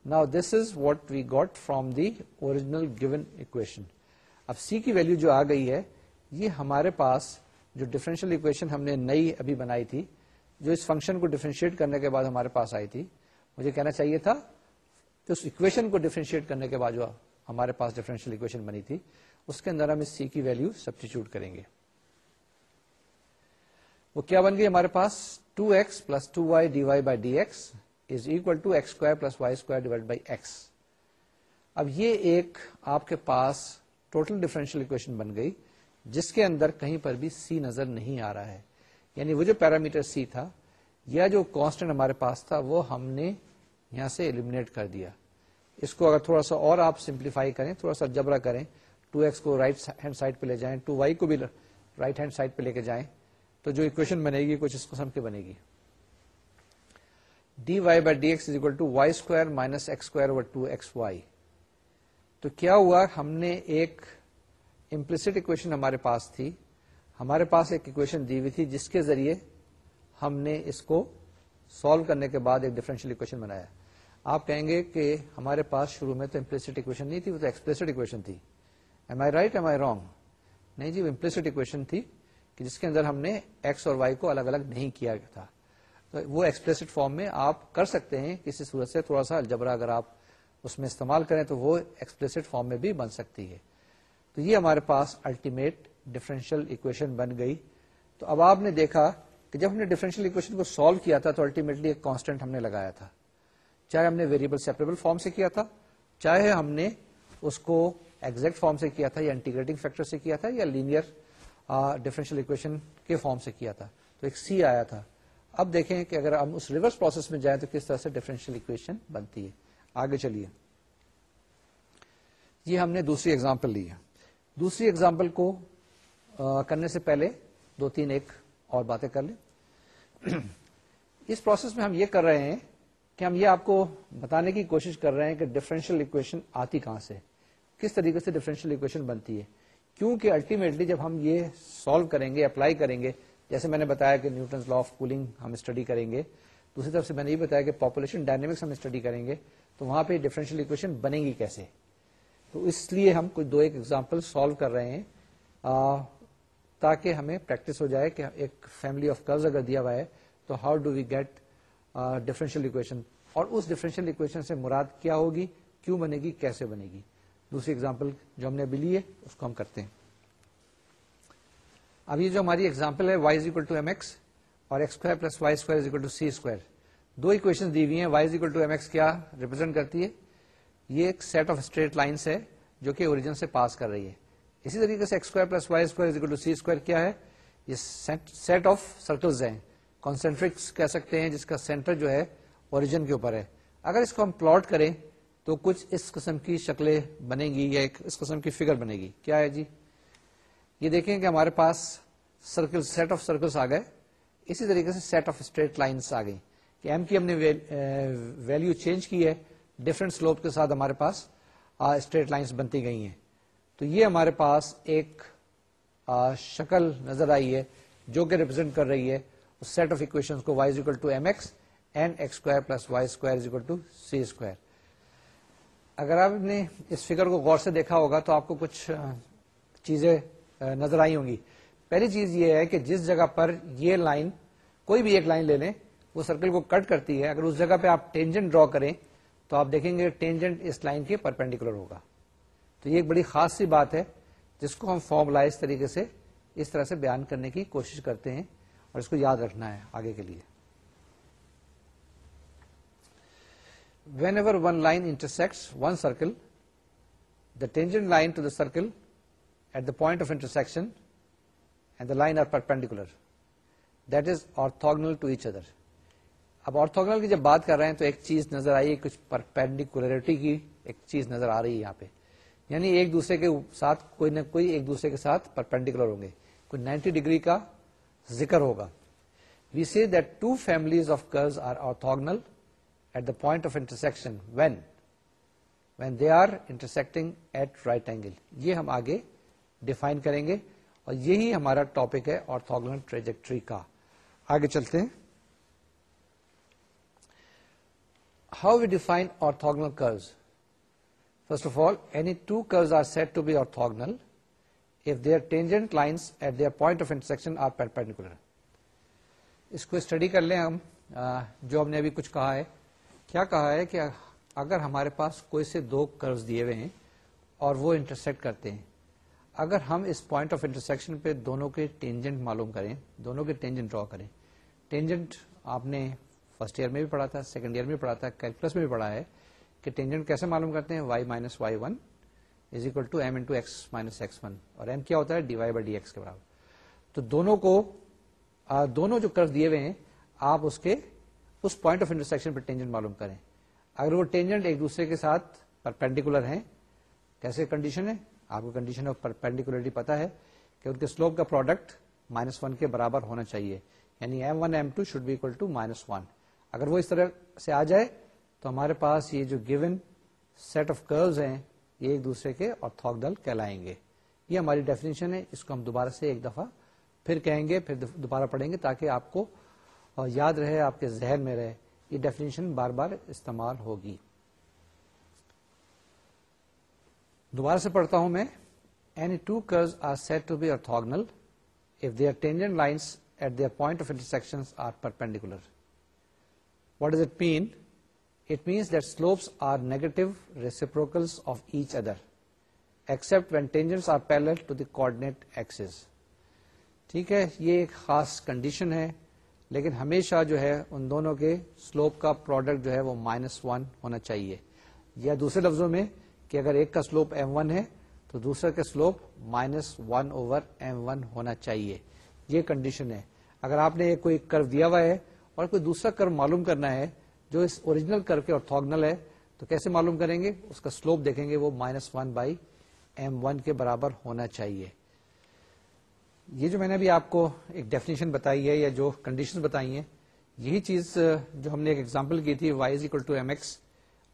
نا this is what we got from the original given equation اب سی کی ویلو جو آ گئی ہے، یہ ہمارے پاس جو ڈفرینشیل اکویشن ہم نے نئی ابھی بنائی تھی، جو اس فنکشن کو ڈیفرینشیٹ کرنے کے بعد ہمارے پاس آئی تھی، مجھے کہنا چاہیے تھا کہ اس اکویشن کو ڈیفرینشیٹ کرنے کے بعد جو ہمارے پاس ڈفرینشیل اکویشن بنی تھی اس کے اندر ہم اس سی کی ویلو سبسٹیچیوٹ کریں گے۔ وہ کیا بن گئی ہمارے پاس؟ Two x plus two y d y by d x is equal to x square plus y square divide by x اب یہ ایک آپ کے پاس ٹوٹل ڈفرینشیل اکویشن بن گئی، جس کے اندر کہیں پر بھی سی نظر نہیں آ رہا ہے۔ یعنی وہ جو پیرامیٹر سی تھا، یا جو کانسٹنٹ ہمارے پاس تھا، وہ ہم نے یہاں سے ایلیمنیٹ کر دیا۔ اس کو اگر تھوڑا سا اور آپ سمپلیفائی کریں، تھوڑا سا جبرا کریں ٹو ایکس کو رائٹ ہینڈ سائڈ پہ لے جائیں، ٹو وائی کو بھی رائٹ ہینڈ سائڈ پہ لے کے جائیں، تو جو اکویشن بنے گی، کچھ اس قسم کی بنے گی۔ D y by d x is equal to y square minus x square over two x y. تو کیا ہوا؟ ہم نے ایک امپلسٹ اکویشن ہمارے پاس تھی۔ ہمارے پاس ایک اکویشن دی ہوئی تھی، جس کے ذریعے ہم نے اس کو سالو کرنے کے بعد ایک ڈفرینشیل اکویشن بنایا۔ آپ کہیں گے کہ ہمارے پاس شروع میں تو امپلسٹ اکویشن نہیں تھی، وہ تو ایکسپلسڈ اکویشن تھی۔ Am I right am I wrong نہیں جی امپلسٹ اکویشن تھی کہ جس کے اندر ہم نے ایکس اور وائی کو الگ الگ نہیں کیا تھا۔ تو وہ ایکسپلسڈ فارم میں آپ کر سکتے ہیں کسی صورت سے تھوڑا سا الجبرا اگر آپ اس میں استعمال کریں تو وہ ایکسپلسڈ فارم میں بھی بن سکتی ہے۔ تو یہ ہمارے پاس الٹیمیٹ ڈفرینشیل اکویشن بن گئی۔ تو اب آپ نے دیکھا کہ جب ہم نے ڈفرینشیل اکویشن کو سالو کیا تھا تو الٹیمیٹلی ایک کانسٹنٹ ہم نے لگایا تھا۔ چاہے ہم نے ویریبل سیپریبل فارم سے کیا تھا، چاہے ہم نے اس کو ایگزیکٹ فارم سے کیا تھا یا انٹیگریٹنگ فیکٹر سے کیا تھا یا لینئر ڈفرینشیل اکویشن کے فارم سے کیا تھا؟ تو ایک سی آیا تھا۔ اب دیکھیں کہ اگر ہم اس ریورس پروسیس میں جائیں تو کس طرح سے ڈفرینشیل اکویشن بنتی ہے؟ آگے چلیے۔ یہ ہم نے دوسری ایگزامپل لی ہے۔ دوسری ایگزامپل کو کرنے سے پہلے دو تین ایک اور باتیں کر لیں۔ اس پروسیس میں ہم یہ کر رہے ہیں کہ ہم یہ آپ کو بتانے کی کوشش کر رہے ہیں کہ ڈفرینشیل اکویشن آتی کہاں سے؟ کس طریقے سے ڈفرینشیل اکویشن بنتی ہے؟ کیونکہ الٹیمیٹلی جب ہم یہ سالو کریں گے اپلائی کریں گے جیسے میں نے بتایا کہ نیوٹنس لا آف کولنگ ہم اسٹڈی کریں گے دوسری طرف سے میں نے یہ بتایا کہ پاپولیشن ڈائنمکس ہم اسٹڈی کریں گے تو وہاں پہ ڈفرینشیل اکویشن بنے گی کیسے؟ تو اس لیے ہم کچھ دو ایک ایگزامپل سالو کر رہے ہیں آ, تاکہ ہمیں پریکٹس ہو جائے کہ ایک فیملی آف کرز اگر دیا ہوا ہے تو how do we get differential equation اور اس ڈفرینشیل اکویشن سے مراد کیا ہوگی؟ کیوں بنے گی؟ کیسے بنے گی؟ دوسری ایگزامپل جو ہم نے ابھی لی ہے، اس کو ہم کرتے ہیں۔ اب یہ جو ہماری ایگزامپل ہے y is equal to m x اور x square plus y square is equal to c square do equation دی ہوئی ہیں۔ Y is equal to m x کیا ریپرزینٹ کرتی ہے؟ یہ ایک سیٹ آف اسٹریٹ لائنس ہے جو کہ اوریجن سے پاس کر رہی ہے۔ اسی طریقے سے x square plus y square is equal to c square کیا ہے؟ یہ سیٹ آف سرکلز ہیں۔ کانسینٹرکس کہہ سکتے ہیں، جس کا سینٹر جو ہے اوریجن کے اوپر ہے۔ اگر اس کو ہم پلاٹ کریں تو کچھ اس قسم کی شکلیں بنے گی یا ایک اس قسم کی فگر بنے گی۔ کیا ہے جی؟ یہ دیکھیں کہ ہمارے پاس سرکل سیٹ آف سرکلس آ گئے۔ اسی طریقے سے سیٹ آف اسٹریٹ لائنس آ گئی کہ ایم کی ہم نے ویلو چینج کی ہے۔ ڈفرنٹ سلوپ کے ساتھ ہمارے پاس اسٹریٹ لائنس بنتی گئی ہیں۔ تو یہ ہمارے پاس ایک شکل نظر آئی ہے جو کہ ریپرزینٹ کر رہی ہے۔ سیٹ آف اکویشن کو y equal to m x and x square plus y square equal to c square اگر آپ نے اس فگر کو غور سے دیکھا ہوگا تو آپ کو کچھ چیزیں نظر آئی ہوں گی۔ پہلی چیز یہ ہے کہ جس جگہ پر یہ لائن، کوئی بھی ایک لائن لے لیں، وہ سرکل کو کٹ کرتی ہے۔ اگر اس جگہ پہ آپ ٹینجنٹ ڈرا کریں، تو آپ دیکھیں گے ٹینجنٹ اس لائن کے پرپینڈیکولر ہوگا۔ تو یہ ایک بڑی خاص سی بات ہے جس کو ہم فارملائز طریقے سے اس طرح سے بیان کرنے کی کوشش کرتے ہیں اور اس کو یاد رکھنا ہے آگے کے لیے۔ Whenever one line intersects one circle the tangent line to the circle at the point of intersection and the line are perpendicular that is orthogonal to each other اب آرتھوگنل کی جب بات کر رہے ہیں تو ایک چیز نظر آئی، کچھ پرپینڈیکولرٹی کی ایک چیز نظر آ رہی ہے یہاں پہ۔ یعنی ایک دوسرے کے ساتھ کوئی نہ کوئی ایک دوسرے کے ساتھ پرپینڈیکولر ہوں گے۔ کوئی نائنٹی ڈگری کا ذکر ہوگا۔ We see that two families of curves are orthogonal at the point of intersection when when they are intersecting at right angle یہ ہم آگے ڈیفائن کریں گے اور یہی ہمارا ٹاپک ہے آرتھوگنل ٹریجیکٹری کا. آگے چلتے ہیں. How we define orthogonal curves first of all any two curves are set to be orthogonal if their tangent lines at their point of intersection are perpendicular اس کو اسٹڈی کر لیں ہم جو ہم نے ابھی کچھ کہا ہے کیا کہا ہے کہ اگر ہمارے پاس کوئی سے دو کرز دیے ہوئے ہیں اور وہ انٹرسیکٹ کرتے ہیں، اگر ہم اس پوائنٹ آف انٹرسیکشن پہ دونوں کے ٹینجنٹ معلوم کریں، دونوں کے ٹینجنٹ ڈرا کریں ٹینجنٹ آپ نے فرسٹ ایئر میں بھی پڑھا تھا سیکنڈ ایئر میں پڑھا تھا کیلکولس میں بھی پڑھا ہے کہ ٹینجنٹ کیسے معلوم کرتے ہیں؟ Y minus y one is equal to m into x minus x one اور ایم کیا ہوتا ہے؟ D y by d x کے برابر۔ تو دونوں کو دونوں جو کرز دیے ہوئے ہیں، آپ اس کے اس پوائنٹ آف انٹرسیکشن پہ ٹینجنٹ معلوم کریں۔ اگر وہ ٹینجنٹ ایک دوسرے کے ساتھ پرپینڈیکولر ہیں، کیسے کنڈیشن ہے؟ آپ کو کنڈیشن آف پرپینڈیکولرٹی پتا ہے کہ ان کے سلوپ کا پروڈکٹ مائنس ون کے برابر ہونا چاہیے۔ یعنی m one m two should be equal to minus one اگر وہ اس طرح سے آ جائے، تو ہمارے پاس یہ جو گیون سیٹ آف کروز ہیں، یہ ایک دوسرے کے اور تھوک دل کہلائیں گے۔ یہ ہماری ڈیفینیشن ہے، اس کو ہم دوبارہ سے ایک دفعہ پھر کہیں گے، پھر دوبارہ پڑھیں گے تاکہ آپ کو یاد رہے، آپ کے ذہن میں رہے، یہ ڈیفینیشن بار بار استعمال ہوگی۔ دوبارہ سے پڑھتا ہوں میں۔ Any two curves are set to be orthogonal if their tangent lines at their point of intersection are perpendicular what does it mean it means that slopes are negative reciprocals of each other except when tangents are parallel to the coordinate axes ٹھیک ہے، یہ ایک خاص condition ہے۔ لیکن ہمیشہ جو ہے ان دونوں کے سلوپ کا پروڈکٹ جو ہے وہ مائنس ون ہونا چاہیے۔ یا دوسرے لفظوں میں کہ اگر ایک کا سلوپ ایم ون ہے، تو دوسرے کا slope minus one over m one ہونا چاہیے۔ یہ کنڈیشن ہے۔ اگر آپ نے کوئی کرو دیا ہوا ہے اور کوئی دوسرا کرو معلوم کرنا ہے، جو اس اوریجنل کر کے اور ہے، تو کیسے معلوم کریں گے؟ اس کا سلوپ دیکھیں گے وہ minus one by m one کے برابر ہونا چاہیے۔ یہ جو میں نے ابھی آپ کو ایک ڈیفینیشن بتائی ہے یا جو کنڈیشن بتائی ہیں، یہی چیز جو ہم نے ایک ایگزامپل کی تھی y is equal to m x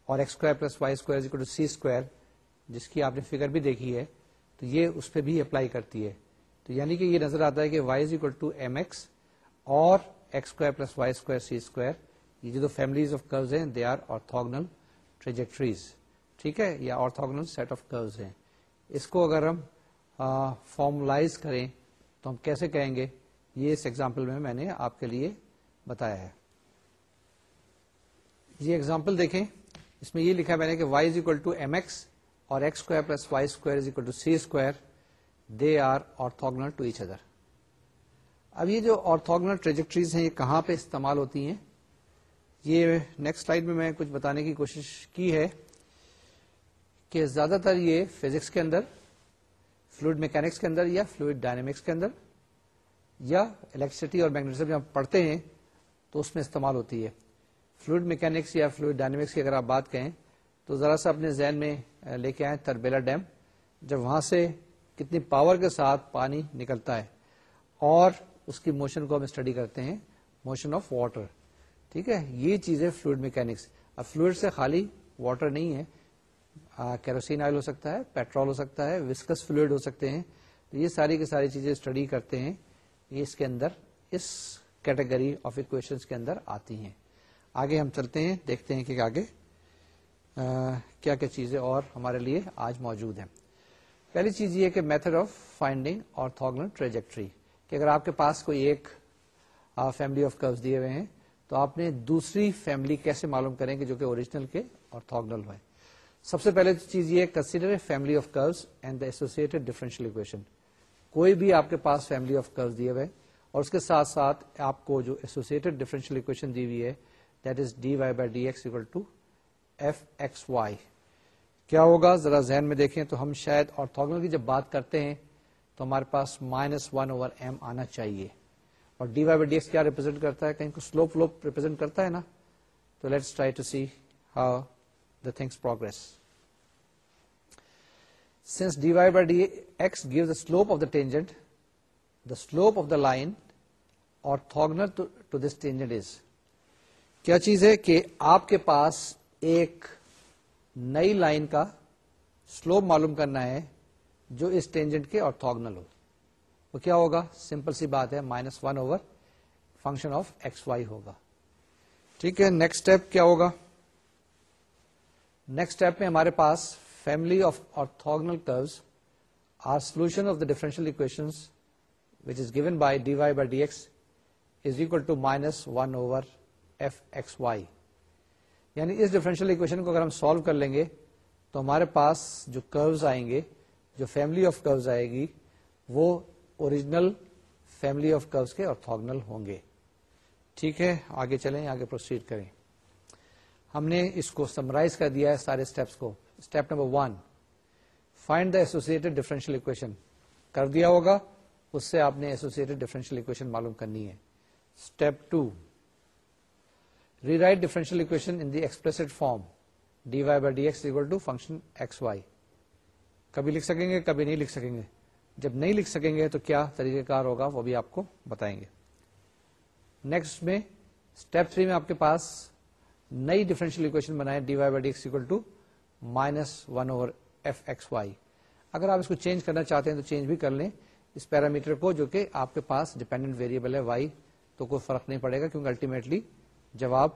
اور x square plus y square to c square جس کی آپ نے فگر بھی دیکھی ہے، تو یہ اس پہ بھی اپلائی کرتی ہے۔ تو یعنی کہ یہ نظر آتا ہے کہ y is equal to m x اور x square plus y square c square یہ جو فیملیز آف کروز ہیں دے آر آرتھوگنل ٹریجیکٹریز ٹھیک ہے؟ یا آرتھوگنل سیٹ آف کروز ہیں۔ اس کو اگر ہم فارملائز کریں تو ہم کیسے کہیں گے؟ یہ اس ایگزامپل میں میں نے آپ کے لیے بتایا ہے۔ یہ ایگزامپل دیکھیں۔ اس میں یہ لکھا میں نے کہ y is equal to m x اور x square plus y square is equal to c square they are orthogonal to each other اب یہ جو آرتھوگنل ٹریجیکٹریز ہیں، یہ کہاں پہ استعمال ہوتی ہیں؟ یہ نیکسٹ سلائڈ میں میں کچھ بتانے کی کوشش کی ہے کہ زیادہ تر یہ فزکس کے اندر فلوئڈ میکینکس کے اندر یا فلوئڈ ڈائنمکس کے اندر یا الیکٹریسٹی اور میگنیٹزم جب پڑھتے ہیں تو اس میں استعمال ہوتی ہے۔ فلوئڈ میکینکس یا فلوئڈ ڈائنمکس کی اگر آپ بات کہیں تو ذرا سا اپنے ذہن میں لے کے آئے تربیلا ڈیم۔ جب وہاں سے کتنی پاور کے ساتھ پانی نکلتا ہے اور اس کی موشن کو ہم اسٹڈی کرتے ہیں موشن آف واٹر ٹھیک ہے؟ یہ چیز ہے فلوئڈ میکینکس اب فلوئڈ سے خالی واٹر نہیں ہے۔ کیروسین آئل ہو سکتا ہے، پیٹرول ہو سکتا ہے، وسکس فلوئڈ ہو سکتے ہیں۔ تو یہ ساری کی ساری چیزیں اسٹڈی کرتے ہیں۔ یہ اس کے اندر، اس کیٹیگری آف اکویشن کے اندر آتی ہیں۔ آگے ہم چلتے ہیں، دیکھتے ہیں کہ آگے کیا کیا چیزیں اور ہمارے لیے آج موجود ہیں۔ پہلی چیز یہ کہ میتھڈ آف فائنڈنگ اور تھوگنل ٹریجیکٹری کہ اگر آپ کے پاس کوئی ایک فیملی آف کروز دیے ہوئے ہیں، تو آپ نے دوسری فیملی کیسے معلوم کریں گے جو کہ اوریجنل کے اور تھوگنل ہوئے۔ سب سے پہلے چیز یہ consider family of curves and the associated differential equation کوئی بھی آپ کے پاس فیملی آف کروز دیے ہوئے اور اس کے ساتھ ساتھ آپ کو جو ایسوسیڈ ڈیفرنشیل اکویشن دی ہوئی ہے that is d y by d x equal to f x y کیا ہوگا؟ ذرا ذہن میں دیکھیں تو ہم شاید اور کی جب بات کرتے ہیں تو ہمارے پاس مائنس ون اوور ایم آنا چاہیے۔ اور d y by d x کیا ریپرزینٹ کرتا ہے؟ کہیں کو سلو فلو ریپرزینٹ کرتا ہے نا؟ تو let's try to see how the things progress since d y by d x give the slope of the tangent the slope of the line orthogonal to this tangent از کیا چیز ہے کہ آپ کے پاس ایک نئی لائن کا سلوپ معلوم کرنا ہے جو اس ٹینجنٹ کے آرتھوگنل ہو وہ کیا ہوگا سمپل سی بات ہے minus one over function of x y ہوگا ٹھیک ہے نیکسٹ اسٹیپ کیا ہوگا نیکسٹ اسٹیپ میں ہمارے پاس family of orthogonal curves are solution of the differential equation which is given by d y by d x is equal to minus one over f x y یعنی اس differential equation کو اگر ہم solve کر لیں گے تو ہمارے پاس جو کروز آئیں گے، جو فیملی آف کروز آئے گی، وہ اوریجنل فیملی آف کروز کے آرتھوگنل ہوں گے۔ ٹھیک ہے، آگے چلیں، آگے پروسیڈ کریں۔ ہم نے اس کو سمرائز کر دیا ہے سارے اسٹیپس کو۔ Step number one find the associated differential equation کر دیا ہوگا، اس سے آپ نے ایسوسیڈ ڈیفرنشیل اکویشن معلوم کرنی ہے۔ Step two rewrite differential equation in the express form d y by d x equal to function x y کبھی لکھ سکیں گے، کبھی نہیں لکھ سکیں گے۔ جب نہیں لکھ سکیں گے تو کیا طریقہ کار ہوگا وہ بھی آپ کو بتائیں گے۔ نیکسٹ میں اسٹیپ تھری میں آپ کے پاس نئی ڈیفرنشیل اکویشن بنائے D Y by D X equal to minus one over F X Y اگر آپ اس کو چینج کرنا چاہتے ہیں تو چینج بھی کر لیں اس پیرامیٹر کو جو کہ آپ کے پاس ڈیپینڈنٹ ویریبل ہے وائی تو کوئی فرق نہیں پڑے گا کیونکہ الٹیمیٹلی جواب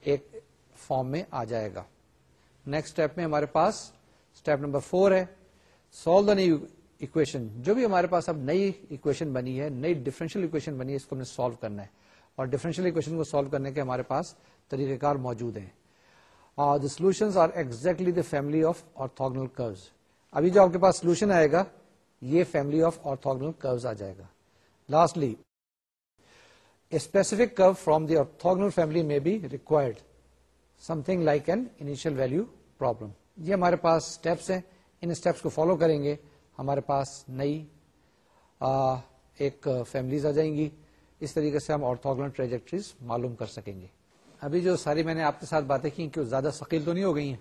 ایک فارم میں آ جائے گا۔ نیکسٹ اسٹیپ میں ہمارے پاس اسٹیپ نمبر فور ہے۔ سالو دا نئی اکویشن جو بھی ہمارے پاس اب نئی اکویشن بنی ہے، نئی ڈفرینشیل اکویشن بنی ہے، اس کو ہم نے سالو کرنا ہے۔ اور ڈفرینشیل اکویشن کو سالو کرنے کے ہمارے پاس طریقہ کار موجود ہیں۔ The solution are exactly the family of orthogonal curves ابھی جو آپ کے پاس سولوشن آئے گا یہ فیملی آف آرتھوگنل کروز آ جائے گا۔ Lastly specific curve from the orthogonal family میں be required something like an initial value problem یہ ہمارے پاس اسٹیپس ہیں۔ ان اسٹیپس کو فالو کریں گے۔ ہمارے پاس نئی آ, ایک فیملیز آ جائیں گی۔ اس طریقے سے ہم آرتھوگنل ٹریجیکٹریز معلوم کر سکیں گے۔ ابھی جو ساری میں نے آپ کے ساتھ باتیں کی کہ زیادہ ثقیل تو نہیں ہو گئی ہیں،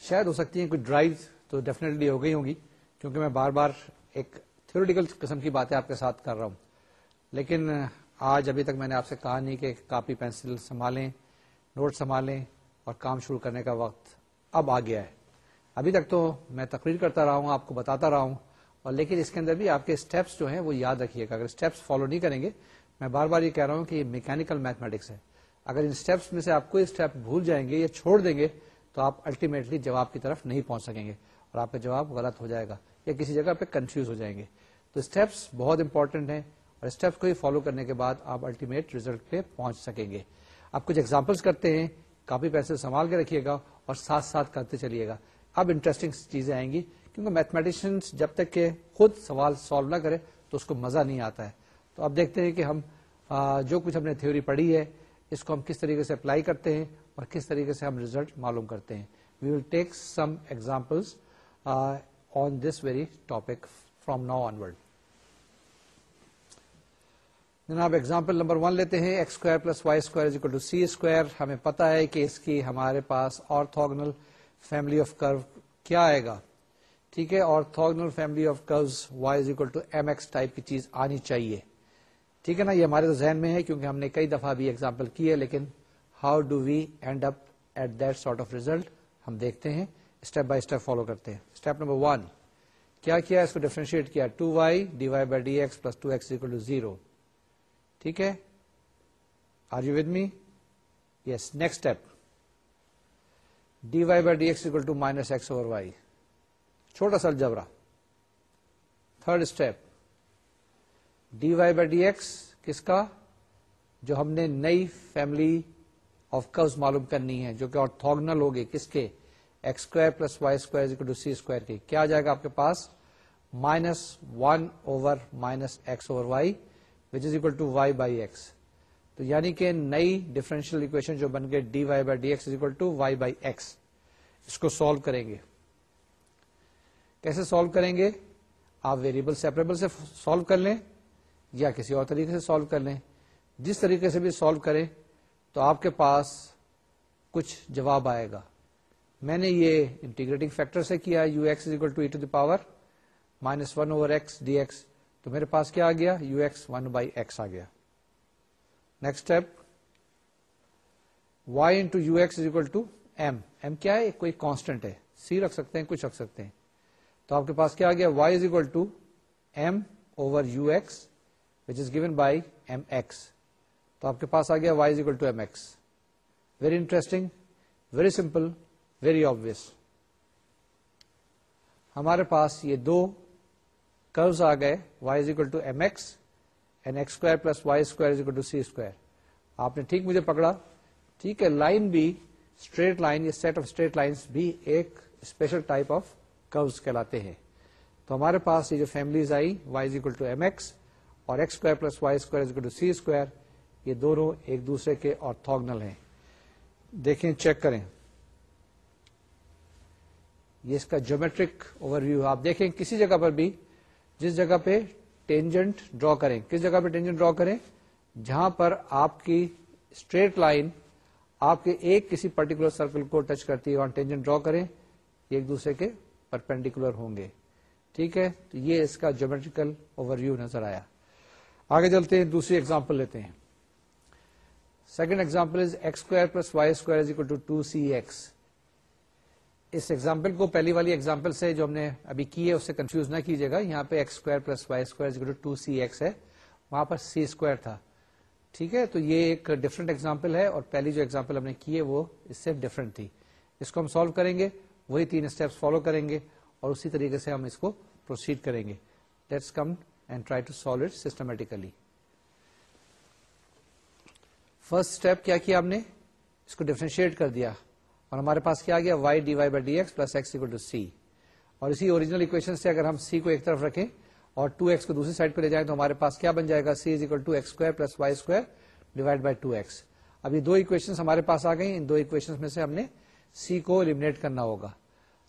شاید ہو سکتی ہیں کوئی ڈرائیو تو ڈیفینیٹلی ہو گئی ہوگی کیونکہ میں بار بار ایک تھیوریٹیکل قسم کی باتیں آپ کے ساتھ کر رہا ہوں۔ لیکن آج ابھی تک میں نے آپ سے کہا نہیں کہ کاپی پینسل سنبھالیں نوٹ سنبھالیں اور کام شروع کرنے کا وقت اب آ گیا ہے۔ ابھی تک تو میں تقریر کرتا رہا ہوں، آپ کو بتاتا رہا ہوں، اور لیکن اس کے اندر بھی آپ کے اسٹیپس جو ہیں وہ یاد رکھیے گا۔ اگر اسٹیپس فالو نہیں کریں گے، میں بار بار یہ کہہ رہا ہوں کہ یہ میکینکل میتھمیٹکس ہے۔ اگر ان اسٹیپس میں سے آپ کوئی اسٹیپ بھول جائیں گے یا چھوڑ دیں گے، تو آپ الٹیمیٹلی جواب کی طرف نہیں پہنچ سکیں گے اور آپ کا جواب غلط ہو جائے گا یا کسی جگہ پہ کنفیوز ہو جائیں گے۔ تو اسٹیپس بہت امپورٹنٹ ہیں اور اسٹیپس کو ہی فالو کرنے کے بعد آپ الٹیمیٹ ریزلٹ پہ پہنچ سکیں گے۔ آپ کچھ ایگزامپلس کرتے ہیں، کافی پیسے سنبھال کے رکھیے گا اور ساتھ ساتھ کرتے چلیے گا۔ اب انٹرسٹنگ چیزیں آئیں گی، کیونکہ میتھمیٹیشینس جب تک کہ خود سوال سالو نہ کرے تو اس کو مزہ نہیں آتا ہے۔ تو اب دیکھتے ہیں کہ ہم جو کچھ ہم نے تھیوری پڑھی ہے اس کو ہم کس طریقے سے اپلائی کرتے ہیں اور کس طریقے سے ہم ریزلٹ معلوم کرتے ہیں۔ We will take some examples on this very topic from now onward جناب ایگزامپل نمبر ون لیتے ہیں X square plus Y square to C square ہمیں پتا ہے کہ اس کی ہمارے پاس آرتھوگنل فیملی آف کرو کیا آئے گا۔ ٹھیک ہے orthogonal family of curves Y is equal to M X type کی چیز آنی چاہیے۔ ٹھیک ہے نا، یہ ہمارے تو ذہن میں ہے کیونکہ ہم نے کئی دفعہ بھی ایگزامپل کی ہے، لیکن how do we end up at that sort of result ہم دیکھتے ہیں اسٹیپ بائی اسٹیپ فالو کرتے ہیں۔ اسٹیپ نمبر ون کیا کیا اس کو ڈیفرینشیٹ کیا؟ Two Y D Y by D X plus two X equal to zero ٹھیک ہے؟ Are you with me yes next step D Y by D X equal to minus X over Y چھوٹا سا جبرا third step D Y by D X کس کا؟ جو ہم نے نئی فیملی آف کروز معلوم کرنی ہے، جو کہ آرتھوگنل ہوگی کس کے؟ X square plus Y square to C square کی کیا آ جائے گا آپ کے پاس؟ Minus one over minus X over Y, which is equal to Y by X. تو یعنی کہ نئی ڈفرینشیل اکویشن جو بن گئے D Y by D X is equal to Y by X. اس کو سالو کریں گے۔ کیسے سالو کریں گے؟ آپ ویریبل سیپریبل سے سالو کر لیں۔ یا کسی اور طریقے سے سالو کر لیں۔ جس طریقے سے بھی سالو کریں تو آپ کے پاس کچھ جواب آئے گا۔ میں نے یہ انٹیگریٹنگ فیکٹر سے کیا U X is equal to E to the power minus one over X D X تو میرے پاس کیا آ گیا؟ U X one by X آ گیا۔ Next step Y into U X is equal to M M کیا ہے؟ کوئی کانسٹنٹ ہے۔ سی رکھ سکتے ہیں، کچھ رکھ سکتے ہیں۔ تو آپ کے پاس کیا آ گیا؟ Y is equal to M over U X which is given by M X تو آپ کے پاس آ گیا Y is equal to M X very interesting very simple very obvious ہمارے پاس یہ دو کروز آ گئے. Y is equal to M X and X square plus Y square is equal to C square آپ نے ٹھیک مجھے پکڑا؟ ٹھیک ہے لائن بھی اسٹریٹ لائن یا سیٹ آف اسٹریٹ لائنس بھی ایک اسپیشل ٹائپ آف کروز کہلاتے ہیں. تو ہمارے پاس یہ جو families I Y is equal to M X اور X square plus Y square to C square, یہ دونوں ایک دوسرے کے آرتھوگنل ہیں۔ دیکھیں چیک کریں۔ یہ اس کا جومیٹرک اوور ویو آپ دیکھیں کسی جگہ پر بھی، جس جگہ پہ ٹینجنٹ ڈرا کریں۔ کس جگہ پہ ٹینجنٹ ڈرا کریں؟ جہاں پر آپ کی اسٹریٹ لائن آپ کے ایک کسی پرٹیکولر سرکل کو ٹچ کرتی ہے اور ٹینجنٹ ڈرا کریں ایک دوسرے کے پرپینڈیکولر ہوں گے۔ ٹھیک ہے؟ تو یہ اس کا جومیٹریکل اوور ویو نظر آیا۔ آگے چلتے ہیں، دوسری ایگزامپل لیتے ہیں۔ Second example is X square plus Y square is equal to two C X us example کو پہلی والی ایگزامپل سے جو ہم نے ابھی کی ہے، اس سے کنفیوز نہ کیجیے گا۔ یہاں پہ X square plus Y square to C X ہے۔ وہاں پر سی اسکوائر تھا۔ ٹھیک ہے؟ تو یہ ایک ڈفرنٹ ایگزامپل ہے اور پہلی جو ایگزامپل ہم نے کی ہے، وہ اس سے ڈفرنٹ تھی۔ اس کو ہم سالو کریں گے، وہی تین اسٹیپس فالو کریں گے اور اسی طریقے سے ہم اس کو پروسیڈ کریں گے۔ Let's come and try to solve it systematically first step کیا کیا ہم نے اس کو ڈیفرینشیٹ کر دیا اور ہمارے پاس کیا گیا Y D Y by D X plus X to C اور اسی اوریجنل اکویشن سے اگر ہم سی کو ایک طرف رکھیں اور ٹو ایکس کو دوسری سائڈ پہ لے جائیں تو ہمارے پاس کیا بن جائے گا C is equal to X square plus Y square divide by two X ابھی دو اکویشن ہمارے پاس آ گئی ان دو اکویشن میں سے ہم نے سی کو ایلیمنیٹ کرنا ہوگا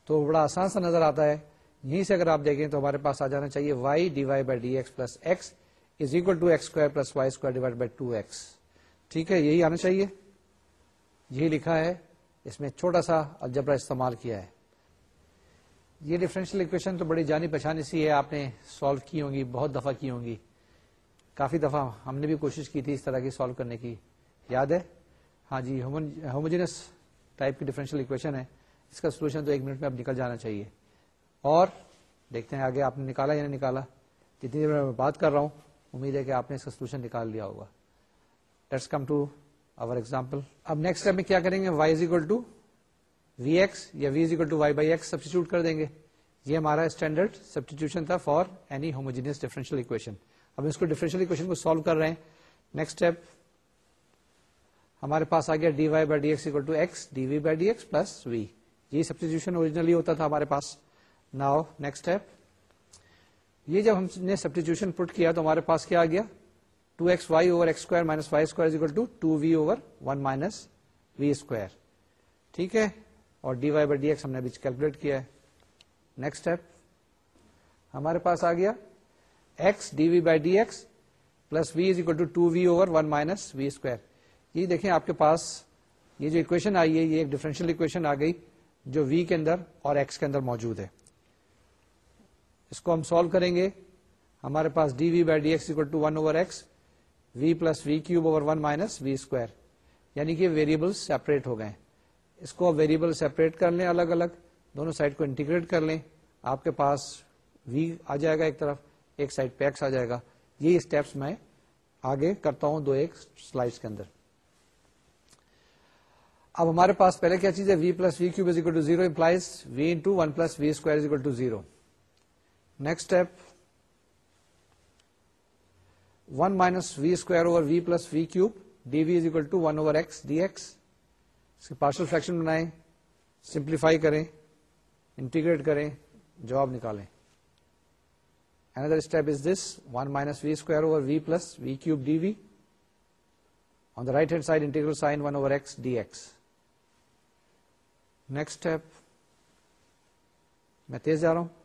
تو بڑا آسان سا نظر آتا ہے یہیں سے اگر آپ دیکھیں تو ہمارے پاس آ جانا چاہیے Y D Y by D X plus X is equal to X square plus Y square divide by two X ٹھیک ہے؟ یہی آنا چاہیے۔ یہی لکھا ہے۔ اس میں چھوٹا سا الجبرا استعمال کیا ہے۔ یہ ڈفرینشیل اکویشن تو بڑی جانی پہچانی سی ہے۔ آپ نے سالو کی ہوں گی، بہت دفعہ کی ہوں گی۔ کافی دفعہ ہم نے بھی کوشش کی تھی اس طرح کی سالو کرنے کی۔ یاد ہے؟ ہاں جی ہوموجینس ٹائپ کی ڈفرینشیل اکویشن ہے۔ اس کا سولوشن تو ایک منٹ میں اب نکل جانا چاہیے۔ اور دیکھتے ہیں آگے آپ نے نکالا یا نہیں نکالا؟ جتنی دیر میں بات کر رہا ہوں، امید ہے کہ آپ نے اس کا سولوشن نکال لیا ہوگا۔ Let's come to our example اب نیکسٹ اسٹیپ میں کیا کریں گے؟ Y is equal to V X یا V is equal to Y by X substitute کر دیں گے۔ یہ ہمارا اسٹینڈرڈ سبسٹیٹیوشن تھا for any homogeneous differential equation اب اس کو ڈیفرنشیل اکویشن کو سالو کر رہے ہیں۔ نیکسٹ اسٹیپ ہمارے پاس آ گیا D Y by D X equal to X D V by D X plus V یہ سبسٹیٹیوشن اوریجنلی ہوتا تھا ہمارے پاس۔ ناؤ نیکسٹ اسٹیپ یہ جب ہم نے سبسٹیٹیوشن پٹ کیا تو ہمارے پاس کیا آ گیا؟ Two X Y over X square minus Y square equal to two V over one minus V square ٹھیک ہے؟ اور D Y by D X ہم نے ابھی کیلکولیٹ کیا ہے۔ نیکسٹ اسٹیپ ہمارے پاس آ گیا X D V by D X plus V is equal to two V over one minus V square یہ دیکھیں آپ کے پاس یہ جو اکویشن آئی ہے، یہ ایک ڈفرینشیل اکویشن آ گئی جو وی کے اندر اور ایکس کے اندر موجود ہے۔ اس کو ہم سالو کریں گے. ہمارے پاس D V by D X equal to one over X V plus V cube over one minus V square یعنی کہ ویریبل سیپریٹ ہو گئے اس کو ویریبل سیپریٹ کر لیں الگ الگ. دونوں سائڈ کو انٹیگریٹ کر لیں. آپ کے پاس وی آ جائے گا ایک طرف. ایک سائڈ پیکس آ جائے گا. یہ اسٹیپس میں آگے کرتا ہوں دو ایک سلائڈس کے اندر. اب ہمارے پاس پہلے کیا چیز ہے؟ V plus V cube is equal to zero implies V into one plus V square is equal to zero next step one minus V square over V plus V cube D V is equal to one over X D X اس کے partial fraction بنائیں simplify کریں integrate کریں جواب نکالیں اندر step is this one minus V square over V plus V cube D V on the right hand side integral sign one over X D X next step میں تیز جا رہا ہوں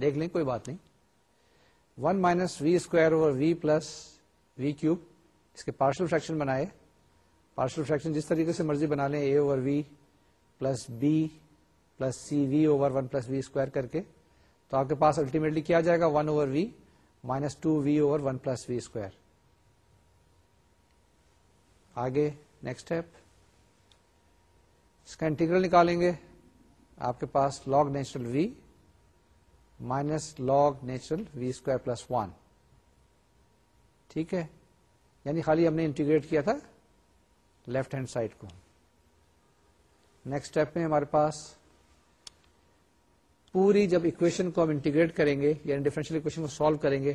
دیکھ لیں، کوئی بات نہیں۔ One minus V square over V plus V cube اس کے پارشل فریکشن بنائے۔ پارشل فریکشن جس طریقے سے مرضی بنا لیں A over V plus B plus C V over one plus V square کر کے، تو آپ کے پاس الٹیمیٹلی کیا جائے گا؟ One over V minus two V over one plus V square آگے نیکسٹ اسٹیپ اس کا انٹیگرل نکالیں گے۔ آپ کے پاس log natural V minus log natural V square plus one ٹھیک ہے؟ یعنی خالی ہم نے انٹیگریٹ کیا تھا لیفٹ ہینڈ سائڈ کو۔ نیکسٹ اسٹیپ میں ہمارے پاس پوری جب اکویشن کو ہم انٹیگریٹ کریں گے یعنی ڈفرینشیل اکویشن کو سالو کریں گے،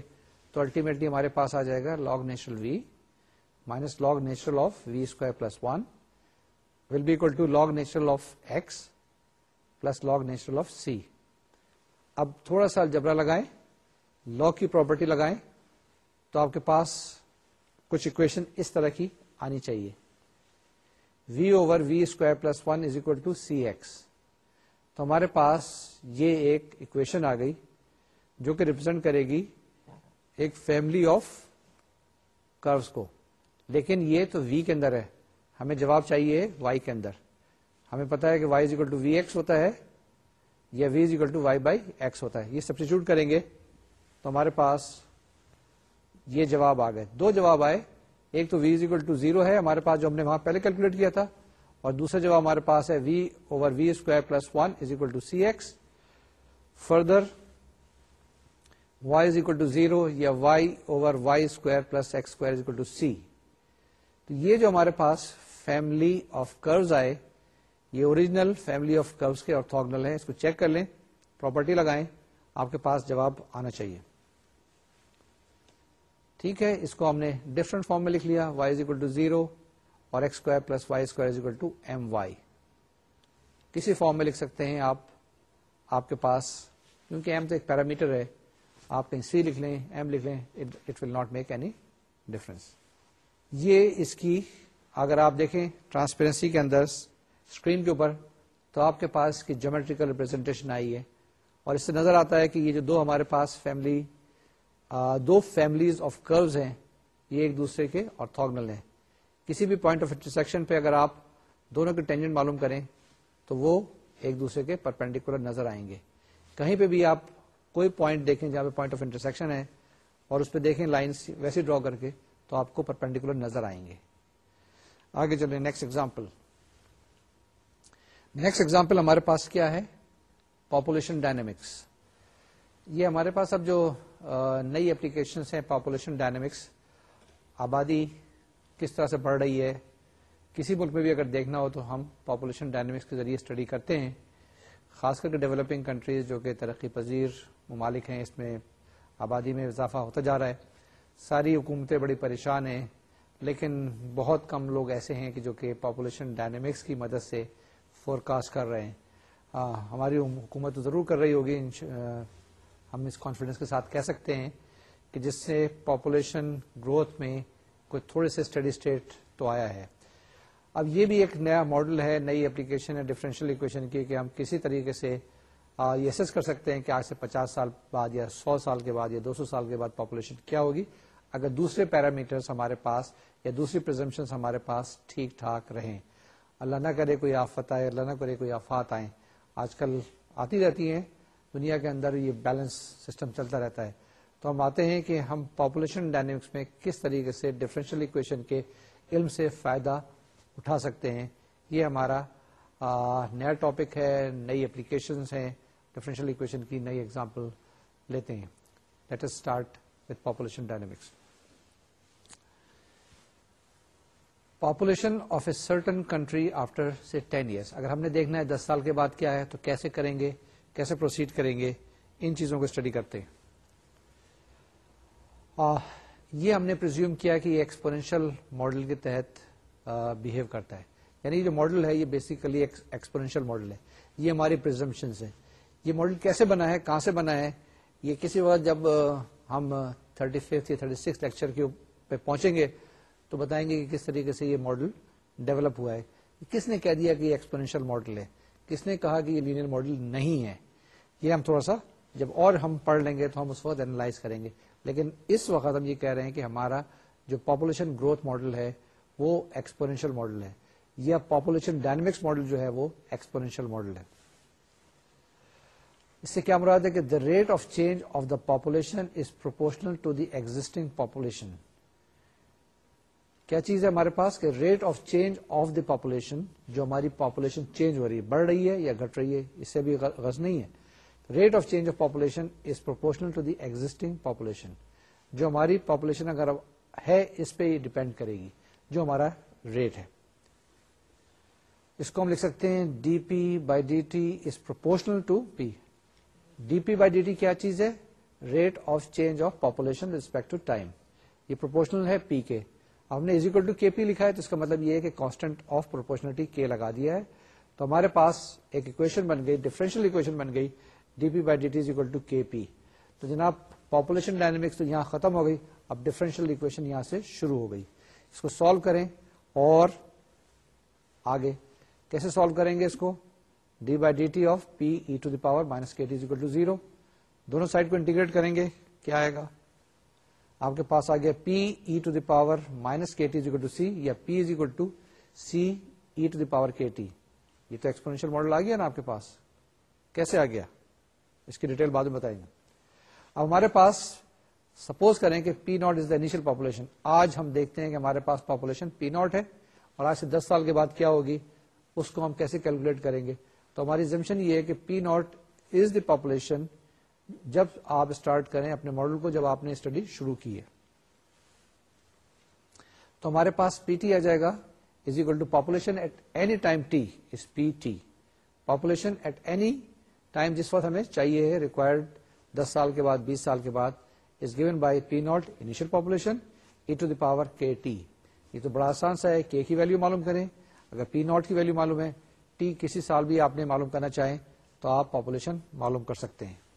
تو الٹیمیٹلی ہمارے پاس آ جائے گا log natural V minus log natural of V square plus one will be equal to log natural of X plus log natural of C اب تھوڑا سا جبرا لگائیں لاگ کی پراپرٹی لگائیں، تو آپ کے پاس کچھ اکویشن اس طرح کی آنی چاہیے۔ V over V square plus one is equal to C X تو ہمارے پاس یہ ایک اکویشن آ گئی جو کہ ریپرزینٹ کرے گی ایک فیملی آف کروس کو۔ لیکن یہ تو وی کے اندر ہے۔ ہمیں جواب چاہیے وائی کے اندر۔ ہمیں پتا ہے کہ Y is equal to V X ہوتا ہے۔ یا V is equal to Y by X ہوتا ہے۔ یہ سبسٹیچیوٹ کریں گے تو ہمارے پاس یہ جواب آ گئے۔ دو جواب آئے۔ ایک تو V is equal to zero ہے، ہمارے پاس جو ہم نے وہاں پہلے کیلکولیٹ کیا تھا۔ اور دوسرا جواب ہمارے پاس ہے V over V square plus one is equal to C X further Y is equal to zero یا Y over Y square plus X square is equal to C تو یہ جو ہمارے پاس فیملی آف کروز آئے یہ original family of curves کے اور ہے اس کو چیک کر لیں پراپرٹی لگائیں، آپ کے پاس جواب آنا چاہیے۔ ٹھیک ہے، اس کو ہم نے ڈفرنٹ فارم میں لکھ لیا Y is equal to zero اور X square plus Y square is equal to M Y کسی فارم میں لکھ سکتے ہیں آپ آپ کے پاس، کیونکہ ایم تو ایک پیرامیٹر ہے، آپ کہیں سی لکھ لیں ایم لکھ لیں it will not make any difference یہ اس کی، اگر آپ دیکھیں ٹرانسپیرنسی کے اندر اسکرین کے اوپر تو آپ کے پاس کی جومیٹریکل ریپرزینٹیشن آئی ہے اور اس سے نظر آتا ہے کہ یہ جو دو ہمارے پاس فیملی دو فیملیز آف کروز ہیں، یہ ایک دوسرے کے اور ہیں۔ کسی بھی پوائنٹ آف انٹرسیکشن پہ اگر آپ دونوں کے ٹینجن معلوم کریں تو وہ ایک دوسرے کے پرپینڈیکولر نظر آئیں گے۔ کہیں پہ بھی آپ کوئی پوائنٹ دیکھیں جہاں پہ پوائنٹ آف انٹرسیکشن ہے اور اس پہ دیکھیں لائنس ویسے ڈرا کر کے تو آپ کو پرپینڈیکولر نظر آئیں گے۔ آگے چلیں نیکسٹ ایگزامپل نیکسٹ ایگزامپل ہمارے پاس کیا ہے? پاپولیشن ڈائنمکس یہ ہمارے پاس اب جو نئی اپلیکیشن ہیں پاپولیشن ڈائنمکس آبادی کس طرح سے بڑھ رہی ہے؟ کسی ملک میں بھی اگر دیکھنا ہو تو ہم پاپولیشن ڈائنمکس کے ذریعے اسٹڈی کرتے ہیں۔ خاص کر کے ڈیولپنگ کنٹریز جو کہ ترقی پذیر ممالک ہیں، اس میں آبادی میں اضافہ ہوتا جا رہا ہے۔ ساری حکومتیں بڑی پریشان ہیں، لیکن بہت کم لوگ ایسے ہیں کہ جو کہ پاپولیشن ڈائنمکس کی مدد سے فور کاسٹ کر رہے ہیں۔ آ, ہماری حکومت تو ضرور کر رہی ہوگی ہم اس کانفیڈنس کے ساتھ کہہ سکتے ہیں کہ جس سے پاپولیشن گروتھ میں کوئی تھوڑے سے اسٹڈی اسٹیٹ تو آیا ہے۔ اب یہ بھی ایک نیا ماڈل ہے نئی اپلیکیشن ہے ڈفرینشیل اکویشن کی کہ ہم کسی طریقے سے یہ ایسس کر سکتے ہیں کہ آج سے پچاس سال بعد یا سو سال کے بعد یا دو سو سال کے بعد پاپولیشن کیا ہوگی۔ اگر دوسرے پیرامیٹرز ہمارے پاس یا دوسری پرزمپشن ہمارے پاس ٹھیک ٹھاک رہیں۔ اللہ نہ کرے کوئی آفت آئے، اللہ نہ کرے کوئی آفات آئیں۔ آج کل آتی رہتی ہیں، دنیا کے اندر یہ بیلنس سسٹم چلتا رہتا ہے۔ تو ہم آتے ہیں کہ ہم پاپولیشن ڈائنمکس میں کس طریقے سے ڈفرینشیل اکویشن کے علم سے فائدہ اٹھا سکتے ہیں۔ یہ ہمارا نیا ٹاپک ہے، نئی اپلیکیشن ہیں۔ ڈفرینشیل اکویشن کی نئی ایگزامپل لیتے ہیں۔ Let start with population dynamics population of a certain country after say ten years اگر ہم نے دیکھنا ہے دس سال کے بعد کیا ہے، تو کیسے کریں گے؟ کیسے پروسیڈ کریں گے؟ ان چیزوں کو اسٹڈی کرتے ہیں۔ یہ ہم نے پرزیوم کیا کہ یہ ایکسپورینشل ماڈل کے تحت بہیو کرتا ہے۔ یعنی جو ماڈل ہے، یہ بیسیکلی ایکسپورینشل ماڈل ہے۔ یہ ہماری پرزمپشن ہے یہ ماڈل کیسے بنا ہے؟ کہاں سے بنا ہے؟ یہ کسی وقت جب ہم تھرٹی ففتھ یا تھرٹی سکس لیکچر کے پہ پہنچیں گے تو بتائیں گے کہ کس طریقے سے یہ ماڈل ڈیولپ ہوا ہے۔ کس نے کہہ دیا کہ یہ ایکسپورینشل ماڈل ہے؟ کس نے کہا کہ یہ لینئر ماڈل نہیں ہے؟ یہ ہم تھوڑا سا جب اور ہم پڑھ لیں گے تو ہم اس وقت اینالائز کریں گے۔ لیکن اس وقت ہم یہ کہہ رہے ہیں کہ ہمارا جو پاپولیشن گروتھ ماڈل ہے، وہ ایکسپورینشل ماڈل ہے۔ یا پاپولیشن ڈائنمکس ماڈل جو ہے، وہ ایکسپورینشل ماڈل ہے۔ اس سے کیا مراد ہے کہ the rate of change of the population is proportional to the existing population کیا چیز ہے ہمارے پاس کہ rate of change of the population, جو ہماری پاپولیشن چینج ہو رہی ہے، بڑھ رہی ہے یا گھٹ رہی ہے، اس سے بھی غز نہیں ہے۔ Rate of change of population is proportional to the existing population. جو ہماری پاپولیشن اگر ہے، اس پہ ڈپینڈ کرے گی، جو ہمارا ریٹ ہے۔ اس کو ہم لکھ سکتے ہیں D P by D T is proportional to P. D P by D T کیا چیز ہے؟ Rate of change of population respect to time. یہ پروپورشنل ہے پی کے۔ ہم نے ازیکل ٹو کے پی لکھا ہے تو اس کا مطلب یہ ہے کہ کانسٹنٹ آف پروپورشنلٹی کے لگا دیا ہے۔ تو ہمارے پاس ایک اکویشن بن گئی ڈفرینشیل اکویشن بن گئی D P by D T is equal to K P تو جناب پاپولیشن ڈائنمکس تو یہاں ختم ہو گئی، اب ڈفرینشیل اکویشن یہاں سے شروع ہو گئی۔ اس کو سالو کریں اور آگے کیسے سالو کریں گے اس کو؟ D by D T of P e to the power minus K T is equal to zero دونوں سائڈ کو انٹیگریٹ کریں گے، کیا آئے گا؟ آپ کے پاس آ گیا P e to the power minus K T to C یا P is equal to C e to the power K T یہ تو ایکسپورینشیل ماڈل آ گیا نا آپ کے پاس. کیسے آ گیا؟ اس کی ڈیٹیل بعد میں بتائیں گے. اب ہمارے پاس سپوز کریں کہ P naught is the initial population آج ہم دیکھتے ہیں کہ ہمارے پاس پاپولیشن پی ناٹ ہے اور آج سے دس سال کے بعد کیا ہوگی؟ اس کو ہم کیسے کیلکولیٹ کریں گے؟ تو ہماری زمشن یہ ہے کہ P naught is the population جب آپ اسٹارٹ کریں اپنے ماڈل کو، جب آپ نے اسٹڈی شروع کی ہے۔ تو ہمارے پاس پی ٹی آ جائے گا۔ Is equal to population at any time T is P T population at any time جس وقت ہمیں چاہیے ہے ریکوائرڈ دس سال کے بعد، بیس سال کے بعد is given by P naught initial population e to the power K T یہ تو بڑا آسان سا ہے کے کی ویلو معلوم کریں۔ اگر پی ناٹ کی ویلو معلوم ہے ٹی کسی سال بھی آپ نے معلوم کرنا چاہیں تو آپ پاپولیشن معلوم کر سکتے ہیں۔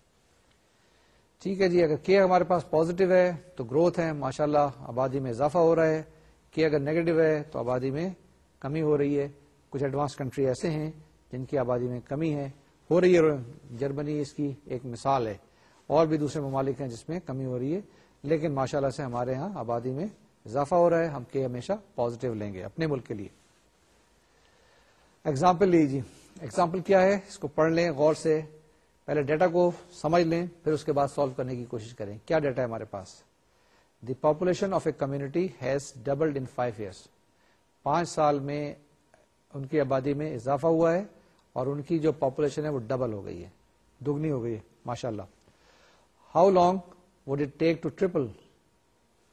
ٹھیک ہے جی اگر کے ہمارے پاس پوزیٹو ہے تو گروتھ ہے ماشاء اللہ آبادی میں اضافہ ہو رہا ہے۔ کہ اگر نیگیٹو ہے تو آبادی میں کمی ہو رہی ہے۔ کچھ ایڈوانس کنٹری ایسے ہیں جن کی آبادی میں کمی ہے۔ ہو رہی ہے جرمنی اس کی ایک مثال ہے۔ اور بھی دوسرے ممالک ہیں جس میں کمی ہو رہی ہے۔ لیکن ماشاء اللہ سے ہمارے ہاں آبادی میں اضافہ ہو رہا ہے۔ ہم کے ہمیشہ پوزیٹو لیں گے اپنے ملک کے لیے۔ ایگزامپل لیجیے۔ ایگزامپل کیا ہے؟ اس کو پڑھ لیں غور سے۔ پہلے ڈیٹا کو سمجھ لیں، پھر اس کے بعد سالو کرنے کی کوشش کریں۔ کیا ڈیٹا ہے ہمارے پاس؟ The population of a community has doubled in five years پانچ سال میں ان کی آبادی میں اضافہ ہوا ہے اور ان کی جو پاپولیشن ہے وہ ڈبل ہو گئی ہے، دگنی ہو گئی ہے ماشاء اللہ how long would it take to triple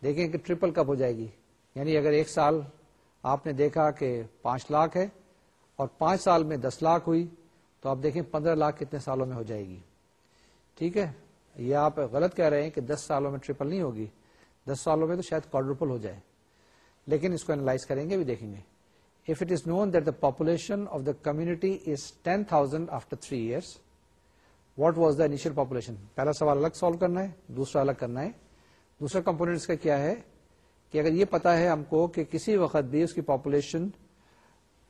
دیکھیں کہ ٹریپل کب ہو جائے گی۔ یعنی اگر ایک سال آپ نے دیکھا کہ پانچ لاکھ ہے اور پانچ سال میں دس لاکھ ہوئی تو آپ دیکھیں پندرہ لاکھ کتنے سالوں میں ہو جائے گی۔ ٹھیک ہے؟ یہ آپ غلط کہہ رہے ہیں کہ دس سالوں میں ٹریپل نہیں ہوگی۔ دس سالوں میں تو شاید کوڈروپل ہو جائے۔ لیکن اس کو اینالائز کریں گے، بھی دیکھیں گے۔ If it is known that the population of the community is ten thousand after three years what was the initial population پہلا سوال الگ سالو کرنا ہے، دوسرا الگ کرنا ہے۔ دوسرا کمپونیٹ اس کا کیا ہے؟ کہ اگر یہ پتا ہے ہم کو کہ کسی وقت بھی اس کی پاپولیشن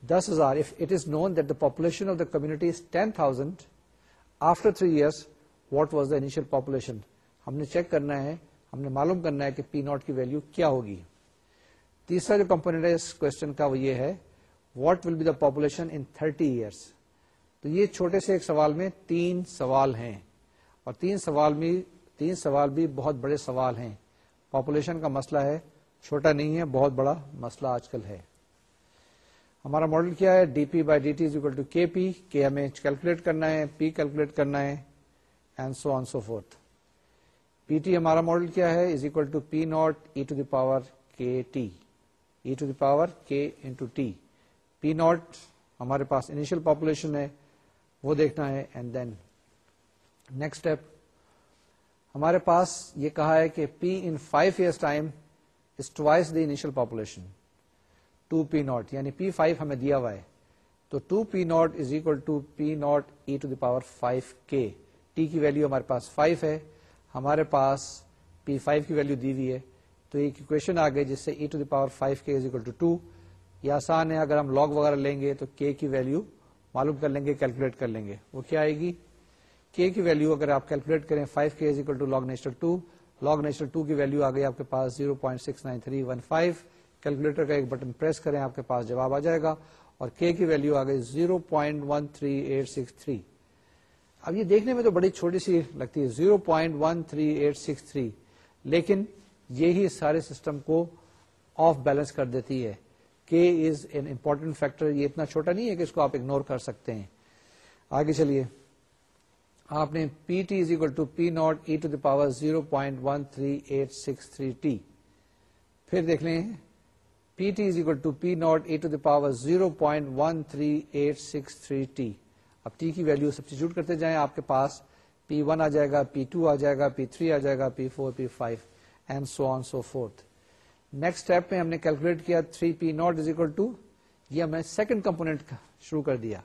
دس ہزار if it is known that the population of the community is ten thousand after three years what was the initial population ہم نے چیک کرنا ہے، ہم نے معلوم کرنا ہے کہ پی ناٹ کی ویلو کیا ہوگی۔ تیسرا جو کمپونیٹ ہے، اس کوشچن کا وہ یہ ہے what will be the population in thirty years تو یہ چھوٹے سے ایک سوال میں تین سوال ہیں۔ اور تین سوال میں تین سوال بھی بہت بڑے سوال ہیں۔ پاپولیشن کا مسئلہ ہے، چھوٹا نہیں ہے، بہت بڑا مسئلہ آج کل ہے۔ ہمارا ماڈل کیا ہے؟ D P by D T is equal to K P کے ہمیں کیلکولیٹ کرنا ہے پی کیلکولیٹ کرنا ہے and so on so forth P T ہمارا ماڈل کیا ہے؟ Is equal to P naught e to the power K T e to the power K into T P naught ہمارے پاس انیشیل پاپولیشن ہے، وہ دیکھنا ہے اینڈ دین نیکسٹ اسٹیپ ہمارے پاس یہ کہا ہے کہ P in five years time is twice the initial population two P naught یعنی پی فائیو ہمیں دیا ہوا ہے. تو two P naught is equal to P naught e to the power five K T کی ویلو ہمارے پاس five ہے. ہمارے پاس پی فائیو کی ویلو دی ہوئی ہے. تو ایک اکویشن آ گئی جس سے e to the power five K is equal to to یہ آسان ہے، اگر ہم لاگ وغیرہ لیں گے تو کے کی ویلو معلوم کر لیں گے کیلکولیٹ کر لیں گے. وہ کیا آئے گی؟ کے کی ویلو اگر آپ کیلکولیٹ کریں five K is equal to log natural two log natural two کی ویلو آ گئی آپ کے پاس zero point six nine three one five calculator کا ایک بٹن پریس کریں، آپ کے پاس جواب آ جائے گا اور کے کی ویلو آ گئی zero point one three eight six three اب یہ دیکھنے میں تو بڑی چھوٹی سی لگتی ہے zero point one three eight six three لیکن یہی سارے سسٹم کو آف بیلنس کر دیتی ہے۔ کے از این امپورٹنٹ فیکٹر یہ اتنا چھوٹا نہیں ہے کہ اس کو آپ اگنور کر سکتے ہیں۔ آگے چلیے۔ آپ نے P T is equal to P naught e to the power zero point one three eight six three T پھر دیکھ لیں۔ P T is equal to P naught e to the power zero point one three eight six three T اب T کی value substitute کرتے جائیں، آپ کے پاس پی one آ جائے گا پی ٹو آ جائے گا پی تھری آ جائے گا P four P five and so on so forth next step میں ہم نے کیلکولیٹ کیا three P naught is equal to یہ ہم نے سیکنڈ کمپونیٹ شروع کر دیا۔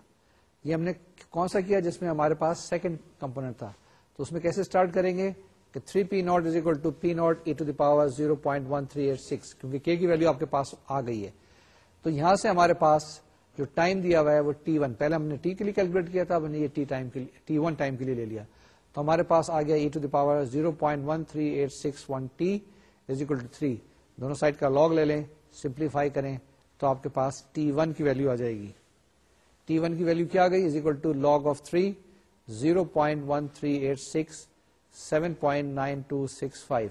یہ ہم نے کون سا کیا جس میں ہمارے پاس سیکنڈ کمپونیٹ تھا؟ تو اس میں کیسے اسٹارٹ کریں گے؟ کہ 3 P naught is equal to P naught e to the power 0.1386 کیونکہ کے کی ویلو آپ کے پاس آ گئی ہے۔ تو یہاں سے ہمارے پاس جو ٹائم دیا ہوا ہے وہ ٹی ون پہلے ہم نے ٹی کے لیے کیلکولیٹ کیا تھا ہم نے یہ ٹی ٹائم کے لیے ٹی ون ٹائم کے لیے لے لیا۔ تو ہمارے پاس آ گیا e to the power 0.13861 T is equal to three دونوں سائڈ کا لاگ لے لیں سمپلیفائی کریں تو آپ کے پاس ٹی ون کی ویلو آ جائے گی۔ ٹی ون کی ویلو کیا آ گئی is equal to log of 3 0.1386 seven point nine two six five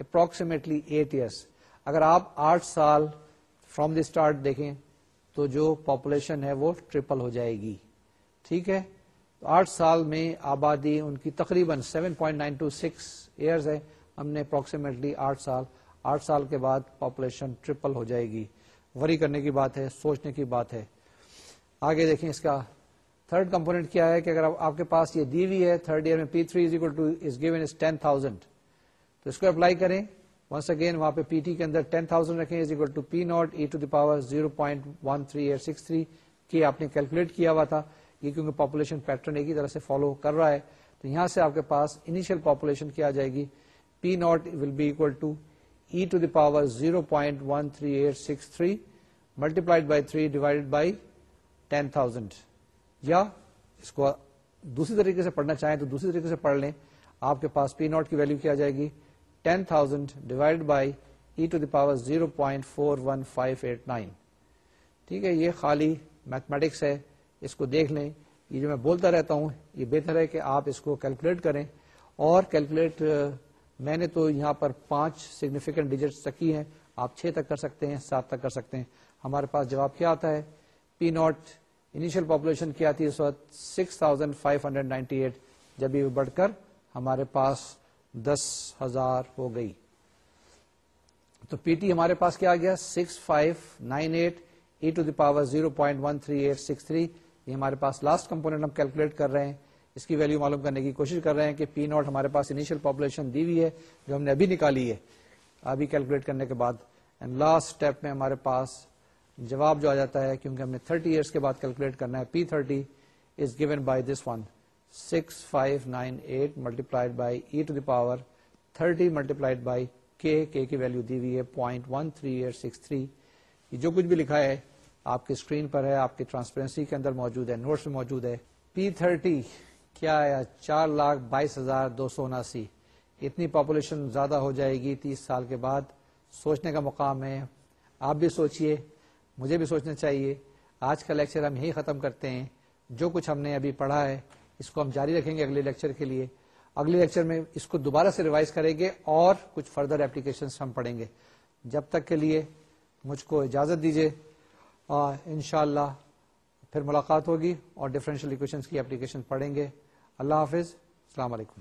approximately eight years اگر آپ آٹھ سال فرام دی اسٹارٹ دیکھیں تو جو پاپولیشن ہے وہ ٹریپل ہو جائے گی. ٹھیک ہے؟ تو آٹھ سال میں آبادی ان کی تقریباً seven point nine two six years ہے. ہم نے اپروکسیمیٹلی آٹھ سال. آٹھ سال کے بعد پاپولیشن ٹریپل ہو جائے گی. وری کرنے کی بات ہے، سوچنے کی بات ہے. آگے دیکھیں اس کا تھرڈ کمپونیٹ کیا ہے کہ اگر آپ کے پاس یہ دی ہوئی ہے تھرڈ ایئر میں P three is equal to is given is ten thousand تو اس کو اپلائی کریں. ونس اگین وہاں پہ پی ٹی کے اندر ٹین تھاؤزینڈ رکھیں is equal to P naught e to the power zero point one three eight six three کی آپ نے کیلکولیٹ کیا ہوا تھا. یہ کیونکہ پاپولیشن پیٹرن ایک ہی طرح سے فالو کر رہا ہے. تو یہاں سے آپ کے پاس انیشیل پاپولیشن کیا جائے گی. P naught will be equal to e to the power zero point one three eight six three multiplied by three divide by ten thousand یا اس کو دوسری طریقے سے پڑھنا چاہیں تو دوسری طریقے سے پڑھ لیں۔ آپ کے پاس پی ناٹ کی ویلو کیا جائے گی؟ Ten thousand divide by e to the power zero point four one five eight nine ٹھیک ہے، یہ خالی میتھمیٹکس ہے۔ اس کو دیکھ لیں۔ یہ جو میں بولتا رہتا ہوں، یہ بہتر ہے کہ آپ اس کو کیلکولیٹ کریں۔ اور کیلکولیٹ میں نے تو یہاں پر پانچ سگنیفیکینٹ ڈیجٹس رکھی ہیں۔ آپ چھ تک کر سکتے ہیں، سات تک کر سکتے ہیں۔ ہمارے پاس جواب کیا آتا ہے؟ پی ناٹ انیشیل پاپولیشن کیا تھی اس وقت؟ Six thousand five hundred ninety eight جب یہ بڑھ کر ہمارے پاس دس ہزار ہو گئی۔ تو پی ٹی ہمارے پاس کیا آ گیا؟ Six five nine eight e to the power zero point one three eight six three یہ ہمارے پاس لاسٹ کمپونیٹ ہم کیلکولیٹ کر رہے ہیں۔ اس کی ویلو معلوم کرنے کی کوشش کر رہے ہیں کہ پی ناٹ ہمارے پاس انیشیل پاپولیشن دی ہوئی ہے، جو ہم نے ابھی نکالی ہے۔ ابھی کیلکولیٹ کرنے کے بعد۔ اینڈ لاسٹ اسٹیپ میں ہمارے پاس جواب جو آ جاتا ہے کیونکہ ہم نے 30 ایئرس کے بعد کیلکولیٹ کرنا ہے P thirty is given by this one six five nine eight multiplied by e to the power thirty multiplied by K کے کی ویلو دی ہوئی ہے point one three eight six three یہ جو کچھ بھی لکھا ہے، آپ کی اسکرین پر ہے، آپ کی ٹرانسپیرنسی کے اندر موجود ہے نوٹس میں موجود ہے۔ پی تھرٹی کیا ہے؟ چار لاکھ بائیس ہزار دو سو اناسی۔ اتنی پاپولیشن زیادہ ہو جائے گی تیس سال کے بعد۔ سوچنے کا مقام ہے۔ آپ بھی سوچئے مجھے بھی سوچنا چاہیے۔ آج کا لیکچر ہم یہی ختم کرتے ہیں۔ جو کچھ ہم نے ابھی پڑھا ہے، اس کو ہم جاری رکھیں گے اگلے لیکچر کے لیے۔ اگلے لیکچر میں اس کو دوبارہ سے ریوائز کریں گے اور کچھ فردر اپلیکیشن ہم پڑھیں گے۔ جب تک کے لیے مجھ کو اجازت دیجیے ان اللہ پھر ملاقات ہوگی اور ڈفرینشیل اکویشن کی اپلیکیشن پڑھیں گے۔ اللہ حافظ۔ السلام علیکم۔